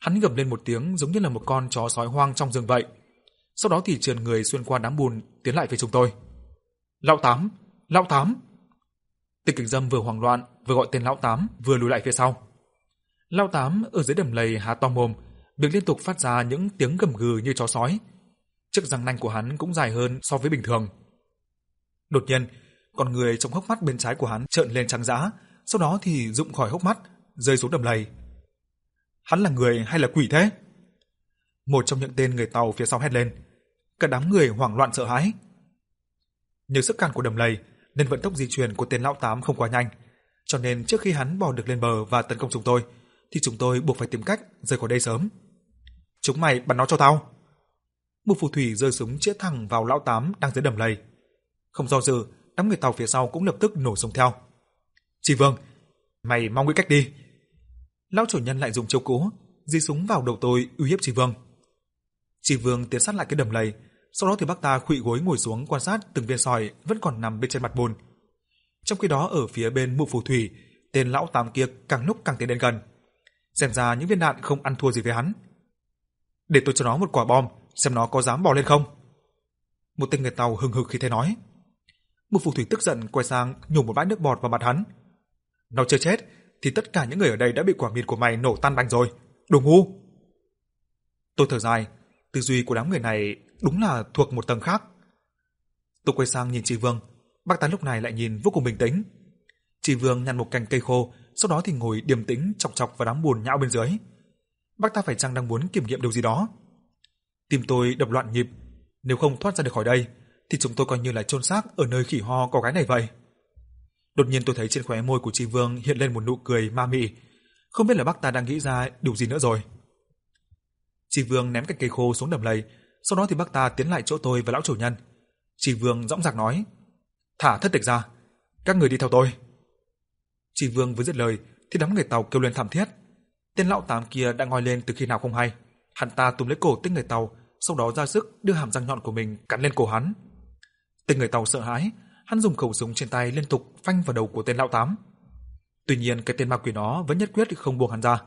Hắn gầm lên một tiếng giống như là một con chó sói hoang trong rừng vậy. Sau đó thì trườn người xuyên qua đám bùn tiến lại phía chúng tôi. "Lão tám, lão tám!" Tịch Kình Dâm vừa hoảng loạn, vừa gọi tên lão tám, vừa lùi lại phía sau. Lão tám ở dưới đầm lầy há to mồm, miệng liên tục phát ra những tiếng gầm gừ như chó sói. Chiếc răng nanh của hắn cũng dài hơn so với bình thường. Đột nhiên, con người trong hốc mắt bên trái của hắn trợn lên trắng dã, sau đó thì rụng khỏi hốc mắt, rơi xuống đầm lầy. Hắn là người hay là quỷ thế? Một trong những tên người tàu phía sau hét lên. Cả đám người hoảng loạn sợ hãi. Nhờ sức cản của đầm lầy, nên vận tốc di chuyển của tên lão tám không quá nhanh, cho nên trước khi hắn bò được lên bờ và tấn công chúng tôi, thì chúng tôi buộc phải tìm cách rời khỏi đây sớm. Chúng mày bắn nó cho tao. Một phù thủy rơi súng chĩa thẳng vào lão tám đang dưới đầm lầy. Không do dự, đám người tàu phía sau cũng lập tức nổ súng theo. Chỉ Vương, mày mau nghĩ cách đi. Lão chủ nhân lại dùng chiêu cũ, dí súng vào đầu tôi uy hiếp Chỉ Vương. Chỉ Vương tiến sát lại cái đầm lầy, sau đó thì bác ta khuỵu gối ngồi xuống quan sát từng viên sỏi vẫn còn nằm bên trên mặt bùn. Trong khi đó ở phía bên mụ phù thủy, tên lão tám kia càng lúc càng tiến đến gần. Xem ra những viên đạn không ăn thua gì với hắn. Để tôi cho nó một quả bom, xem nó có dám bò lên không. Một tên người tàu hừng hực khi thế nói. Một phù thủy tức giận quay sang nhổ một bãi nước bọt vào mặt hắn. Nó chưa chết, thì tất cả những người ở đây đã bị quả mìn của mày nổ tan bành rồi. Đồ ngu! Tôi thở dài, tư duy của đám người này đúng là thuộc một tầng khác. Tôi quay sang nhìn chị Vương, bác ta lúc này lại nhìn vô cùng bình tĩnh. Chị Vương nhặt một cành cây khô, sau đó thì ngồi điềm tĩnh chọc chọc vào đám buồn nhão bên dưới. Bác ta phải chăng đang muốn kiểm nghiệm điều gì đó? Tim tôi đập loạn nhịp, nếu không thoát ra được khỏi đây, thì chúng tôi coi như là chôn xác ở nơi khỉ ho có gái này vậy. Đột nhiên tôi thấy trên khóe môi của Tri Vương hiện lên một nụ cười ma mị, không biết là bác ta đang nghĩ ra điều gì nữa rồi. Chỉ Vương ném cái cây khô xuống đầm lầy, sau đó thì bác ta tiến lại chỗ tôi và lão chủ nhân. Chỉ Vương dõng dạc nói: "Thả thất tịch ra, các người đi theo tôi." Chỉ Vương vừa dứt lời thì đám người tàu kêu lên thảm thiết. Tên lão tám kia đã ngoi lên từ khi nào không hay, hắn ta túm lấy cổ tên người tàu, sau đó ra sức đưa hàm răng nhọn của mình cắn lên cổ hắn. Tên người tàu sợ hãi, hắn dùng khẩu súng trên tay liên tục phanh vào đầu của tên lão tám. Tuy nhiên cái tên ma quỷ đó vẫn nhất quyết không buông hắn ra.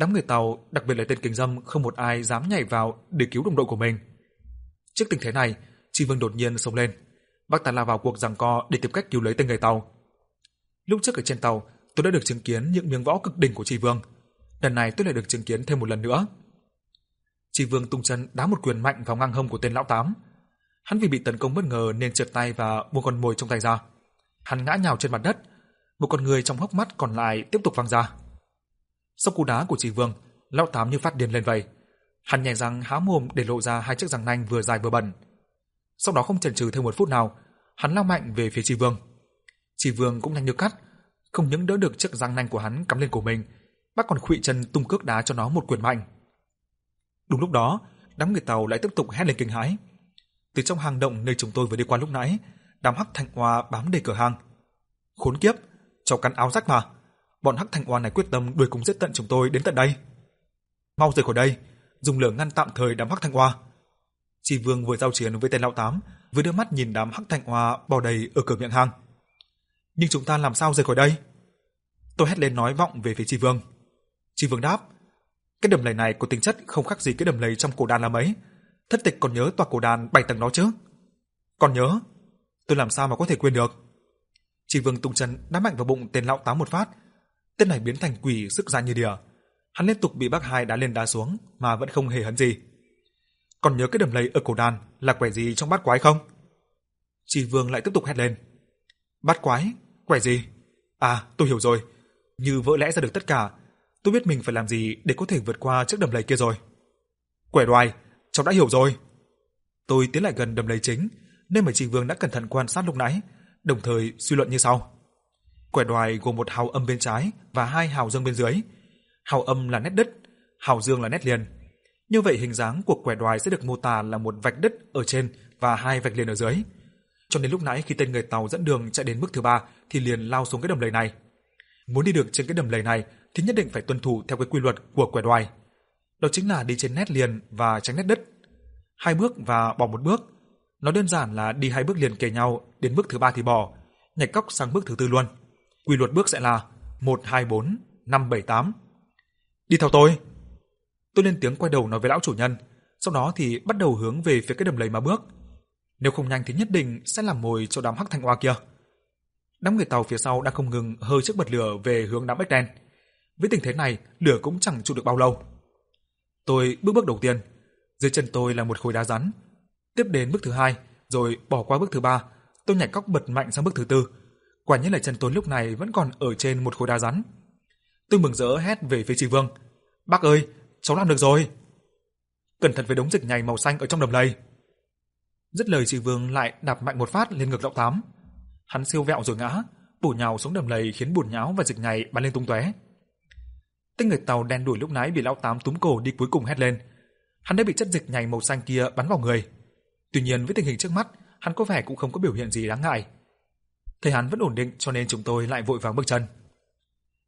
Đám người tàu, đặc biệt là tên kình dâm, không một ai dám nhảy vào để cứu đồng đội của mình. Trước tình thế này, Tri Vương đột nhiên xông lên, bác ta lao vào cuộc giằng co để tìm cách cứu lấy tên người tàu. Lúc trước ở trên tàu, tôi đã được chứng kiến những miếng võ cực đỉnh của Tri Vương. Lần này tôi lại được chứng kiến thêm một lần nữa. Tri Vương tung chân đá một quyền mạnh vào ngang hông của tên lão tám. Hắn vì bị tấn công bất ngờ nên trượt tay và buông con mồi trong tay ra. Hắn ngã nhào trên mặt đất, một con người trong hốc mắt còn lại tiếp tục văng ra. Sau cú đá của Trì Vương, lão tám như phát điên lên vậy. Hắn nhè răng há mồm để lộ ra hai chiếc răng nanh vừa dài vừa bẩn. Sau đó không chần chừ thêm một phút nào, hắn lao mạnh về phía Trì Vương. Trì Vương cũng nhanh như cắt, không những đỡ được chiếc răng nanh của hắn cắm lên cổ mình, bác còn khuỵu chân tung cước đá cho nó một quyền mạnh. Đúng lúc đó, đám người tàu lại tiếp tục hét lên kinh hãi. Từ trong hang động nơi chúng tôi vừa đi qua lúc nãy, đám hắc thành hoa bám đầy cửa hang. Khốn kiếp, cho cắn áo rách mà. Bọn hắc thành oan này quyết tâm đuổi cùng giết tận chúng tôi đến tận đây. Mau rời khỏi đây, dùng lửa ngăn tạm thời đám hắc thành oa. Chi Vương vừa giao chiến với tên lão tám, vừa đưa mắt nhìn đám hắc thành oa bò đầy ở cửa miệng hang. Nhưng chúng ta làm sao rời khỏi đây? Tôi hét lên nói vọng về phía Chi Vương. Chi Vương đáp, cái đầm lầy này có tính chất không khác gì cái đầm lầy trong cổ đàn là mấy. Thất tịch còn nhớ tòa cổ đàn bảy tầng đó chứ? Còn nhớ? Tôi làm sao mà có thể quên được? Chỉ Vương tung chân đá mạnh vào bụng tên lão tám một phát. Tên này biến thành quỷ sức ra như đìa Hắn liên tục bị bác hai đá lên đá xuống mà vẫn không hề hấn gì. Còn nhớ cái đầm lầy ở cổ đàn là quẻ gì trong bát quái không? Chỉ Vương lại tiếp tục hét lên. Bát quái? Quẻ gì? À, tôi hiểu rồi. Như vỡ lẽ ra được tất cả, tôi biết mình phải làm gì để có thể vượt qua chiếc đầm lầy kia rồi. Quẻ đoài, cháu đã hiểu rồi. Tôi tiến lại gần đầm lầy chính, nên mà Trình Vương đã cẩn thận quan sát lúc nãy, đồng thời suy luận như sau. Quẻ đoài gồm một hào âm bên trái và hai hào dương bên dưới. Hào âm là nét đứt, hào dương là nét liền. Như vậy hình dáng của quẻ đoài sẽ được mô tả là một vạch đứt ở trên và hai vạch liền ở dưới. Cho nên lúc nãy khi tên người tàu dẫn đường chạy đến bước thứ ba thì liền lao xuống cái đầm lầy này. Muốn đi được trên cái đầm lầy này thì nhất định phải tuân thủ theo cái quy luật của quẻ đoài. Đó chính là đi trên nét liền và tránh nét đứt. Hai bước và bỏ một bước. Nó đơn giản là đi hai bước liền kề nhau, đến bước thứ ba thì bỏ, nhảy cóc sang bước thứ tư luôn. Quy luật bước sẽ là 1 2 4 5 7 8. Đi theo tôi. Tôi lên tiếng quay đầu nói với lão chủ nhân, sau đó thì bắt đầu hướng về phía cái đầm lầy mà bước. Nếu không nhanh thì nhất định sẽ làm mồi cho đám hắc thanh oa kia. Đám người tàu phía sau đang không ngừng hơi chiếc bật lửa về hướng đám ếch đen. Với tình thế này, lửa cũng chẳng trụ được bao lâu. Tôi bước bước đầu tiên, dưới chân tôi là một khối đá rắn. Tiếp đến bước thứ hai, rồi bỏ qua bước thứ ba, tôi nhảy cóc bật mạnh sang bước thứ tư. Quả nhiên là chân tôi lúc này vẫn còn ở trên một khối đá rắn. Tôi mừng rỡ hét về phía Trì Vương. Bác ơi, cháu làm được rồi. Cẩn thận với đống dịch nhầy màu xanh ở trong đầm lầy. Dứt lời Trì Vương lại đạp mạnh một phát lên ngực lão tám. Hắn siêu vẹo rồi ngã, bổ nhào xuống đầm lầy khiến bùn nhão và dịch nhầy bắn lên tung tóe. Tên người tàu đen đuổi lúc nãy bị lão tám túm cổ đi cuối cùng hét lên. Hắn đã bị chất dịch nhầy màu xanh kia bắn vào người. Tuy nhiên với tình hình trước mắt, hắn có vẻ cũng không có biểu hiện gì đáng ngại. Thấy hắn vẫn ổn định cho nên chúng tôi lại vội vàng bước chân.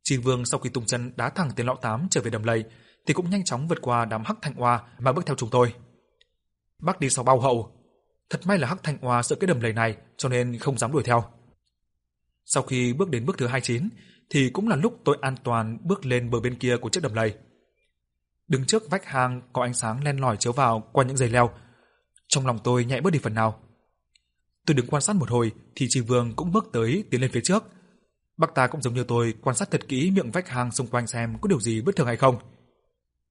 Trình Vương sau khi tung chân đá thẳng tiền lão tám trở về đầm lầy thì cũng nhanh chóng vượt qua đám hắc thanh oa mà bước theo chúng tôi. Bác đi sau bao hậu. Thật may là Hắc Thanh Oa sợ cái đầm lầy này cho nên không dám đuổi theo. Sau khi bước đến bước thứ 29 thì cũng là lúc tôi an toàn bước lên bờ bên kia của chiếc đầm lầy. Đứng trước vách hang có ánh sáng len lỏi chiếu vào qua những dây leo. Trong lòng tôi nhẹ bớt đi phần nào. Tôi đứng quan sát một hồi thì Trì Vương cũng bước tới tiến lên phía trước. Bác ta cũng giống như tôi quan sát thật kỹ miệng vách hang xung quanh xem có điều gì bất thường hay không.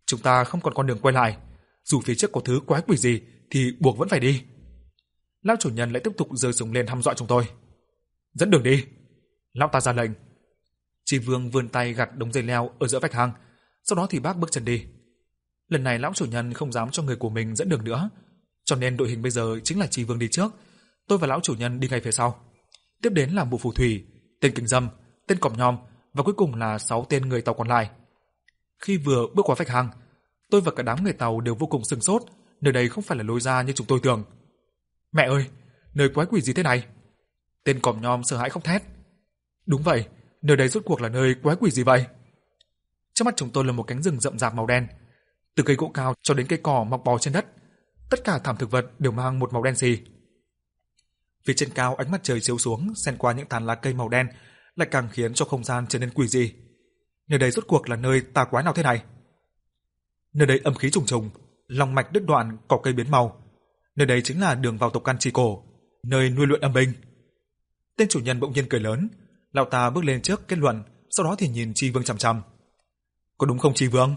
Chúng ta không còn con đường quay lại, dù phía trước có thứ quái quỷ gì thì buộc vẫn phải đi. Lão chủ nhân lại tiếp tục giơ súng lên hăm dọa chúng tôi. Dẫn đường đi. Lão ta ra lệnh. trì Vương vươn tay gạt đống dây leo ở giữa vách hang, sau đó thì bác bước chân đi. Lần này lão chủ nhân không dám cho người của mình dẫn đường nữa, cho nên đội hình bây giờ chính là trì Vương đi trước, tôi và lão chủ nhân đi ngay phía sau. Tiếp đến là Mụ Phù Thủy, tên Kinh Dâm, tên Cọp Nhom và cuối cùng là 6 tên người tàu còn lại. Khi vừa bước qua vách hang, tôi và cả đám người tàu đều vô cùng sừng sốt, nơi đây không phải là lối ra như chúng tôi tưởng. Mẹ ơi, nơi quái quỷ gì thế này? Tên Cọp Nhom sợ hãi khóc thét. Đúng vậy, nơi đây rốt cuộc là nơi quái quỷ gì vậy? Trước mắt chúng tôi là một cánh rừng rậm rạp màu đen, từ cây gỗ cao cho đến cây cỏ mọc bò trên đất, tất cả thảm thực vật đều mang một màu đen xì. Phía trên cao ánh mặt trời chiếu xuống xen qua những tán lá cây màu đen, lại càng khiến cho không gian trở nên quỷ dị. Nơi đây rốt cuộc là nơi tà quái nào thế này? Nơi đây âm khí trùng trùng, long mạch đứt đoạn, cỏ cây biến màu. Nơi đây chính là đường vào tộc căn trì cổ, nơi nuôi luyện âm binh. Tên chủ nhân bỗng nhiên cười lớn, lão ta bước lên trước kết luận, sau đó thì nhìn Chi Vương chằm chằm. Có đúng không Chi Vương?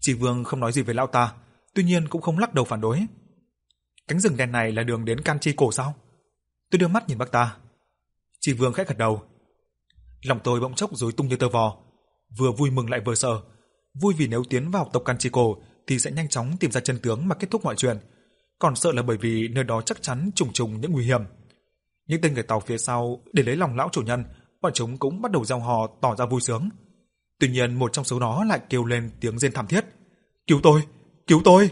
Chi Vương không nói gì với lão ta, tuy nhiên cũng không lắc đầu phản đối. Cánh rừng đen này là đường đến can chi cổ sao? Tôi đưa mắt nhìn bác ta. chỉ Vương khẽ gật đầu. Lòng tôi bỗng chốc rối tung như tơ vò, vừa vui mừng lại vừa sợ. Vui vì nếu tiến vào tộc Canchico thì sẽ nhanh chóng tìm ra chân tướng mà kết thúc mọi chuyện, còn sợ là bởi vì nơi đó chắc chắn trùng trùng những nguy hiểm. Những tên người tàu phía sau để lấy lòng lão chủ nhân, bọn chúng cũng bắt đầu reo hò tỏ ra vui sướng. Tuy nhiên một trong số đó lại kêu lên tiếng rên thảm thiết. Cứu tôi! Cứu tôi!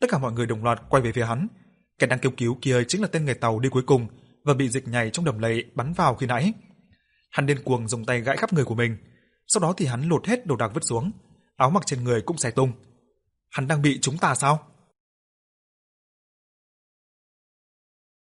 Tất cả mọi người đồng loạt quay về phía hắn. Kẻ đang kêu cứu kia chính là tên người tàu đi cuối cùng và bị dịch nhảy trong đầm lầy bắn vào khi nãy. Hắn điên cuồng dùng tay gãi khắp người của mình, sau đó thì hắn lột hết đồ đạc vứt xuống, áo mặc trên người cũng xé tung. Hắn đang bị chúng ta sao?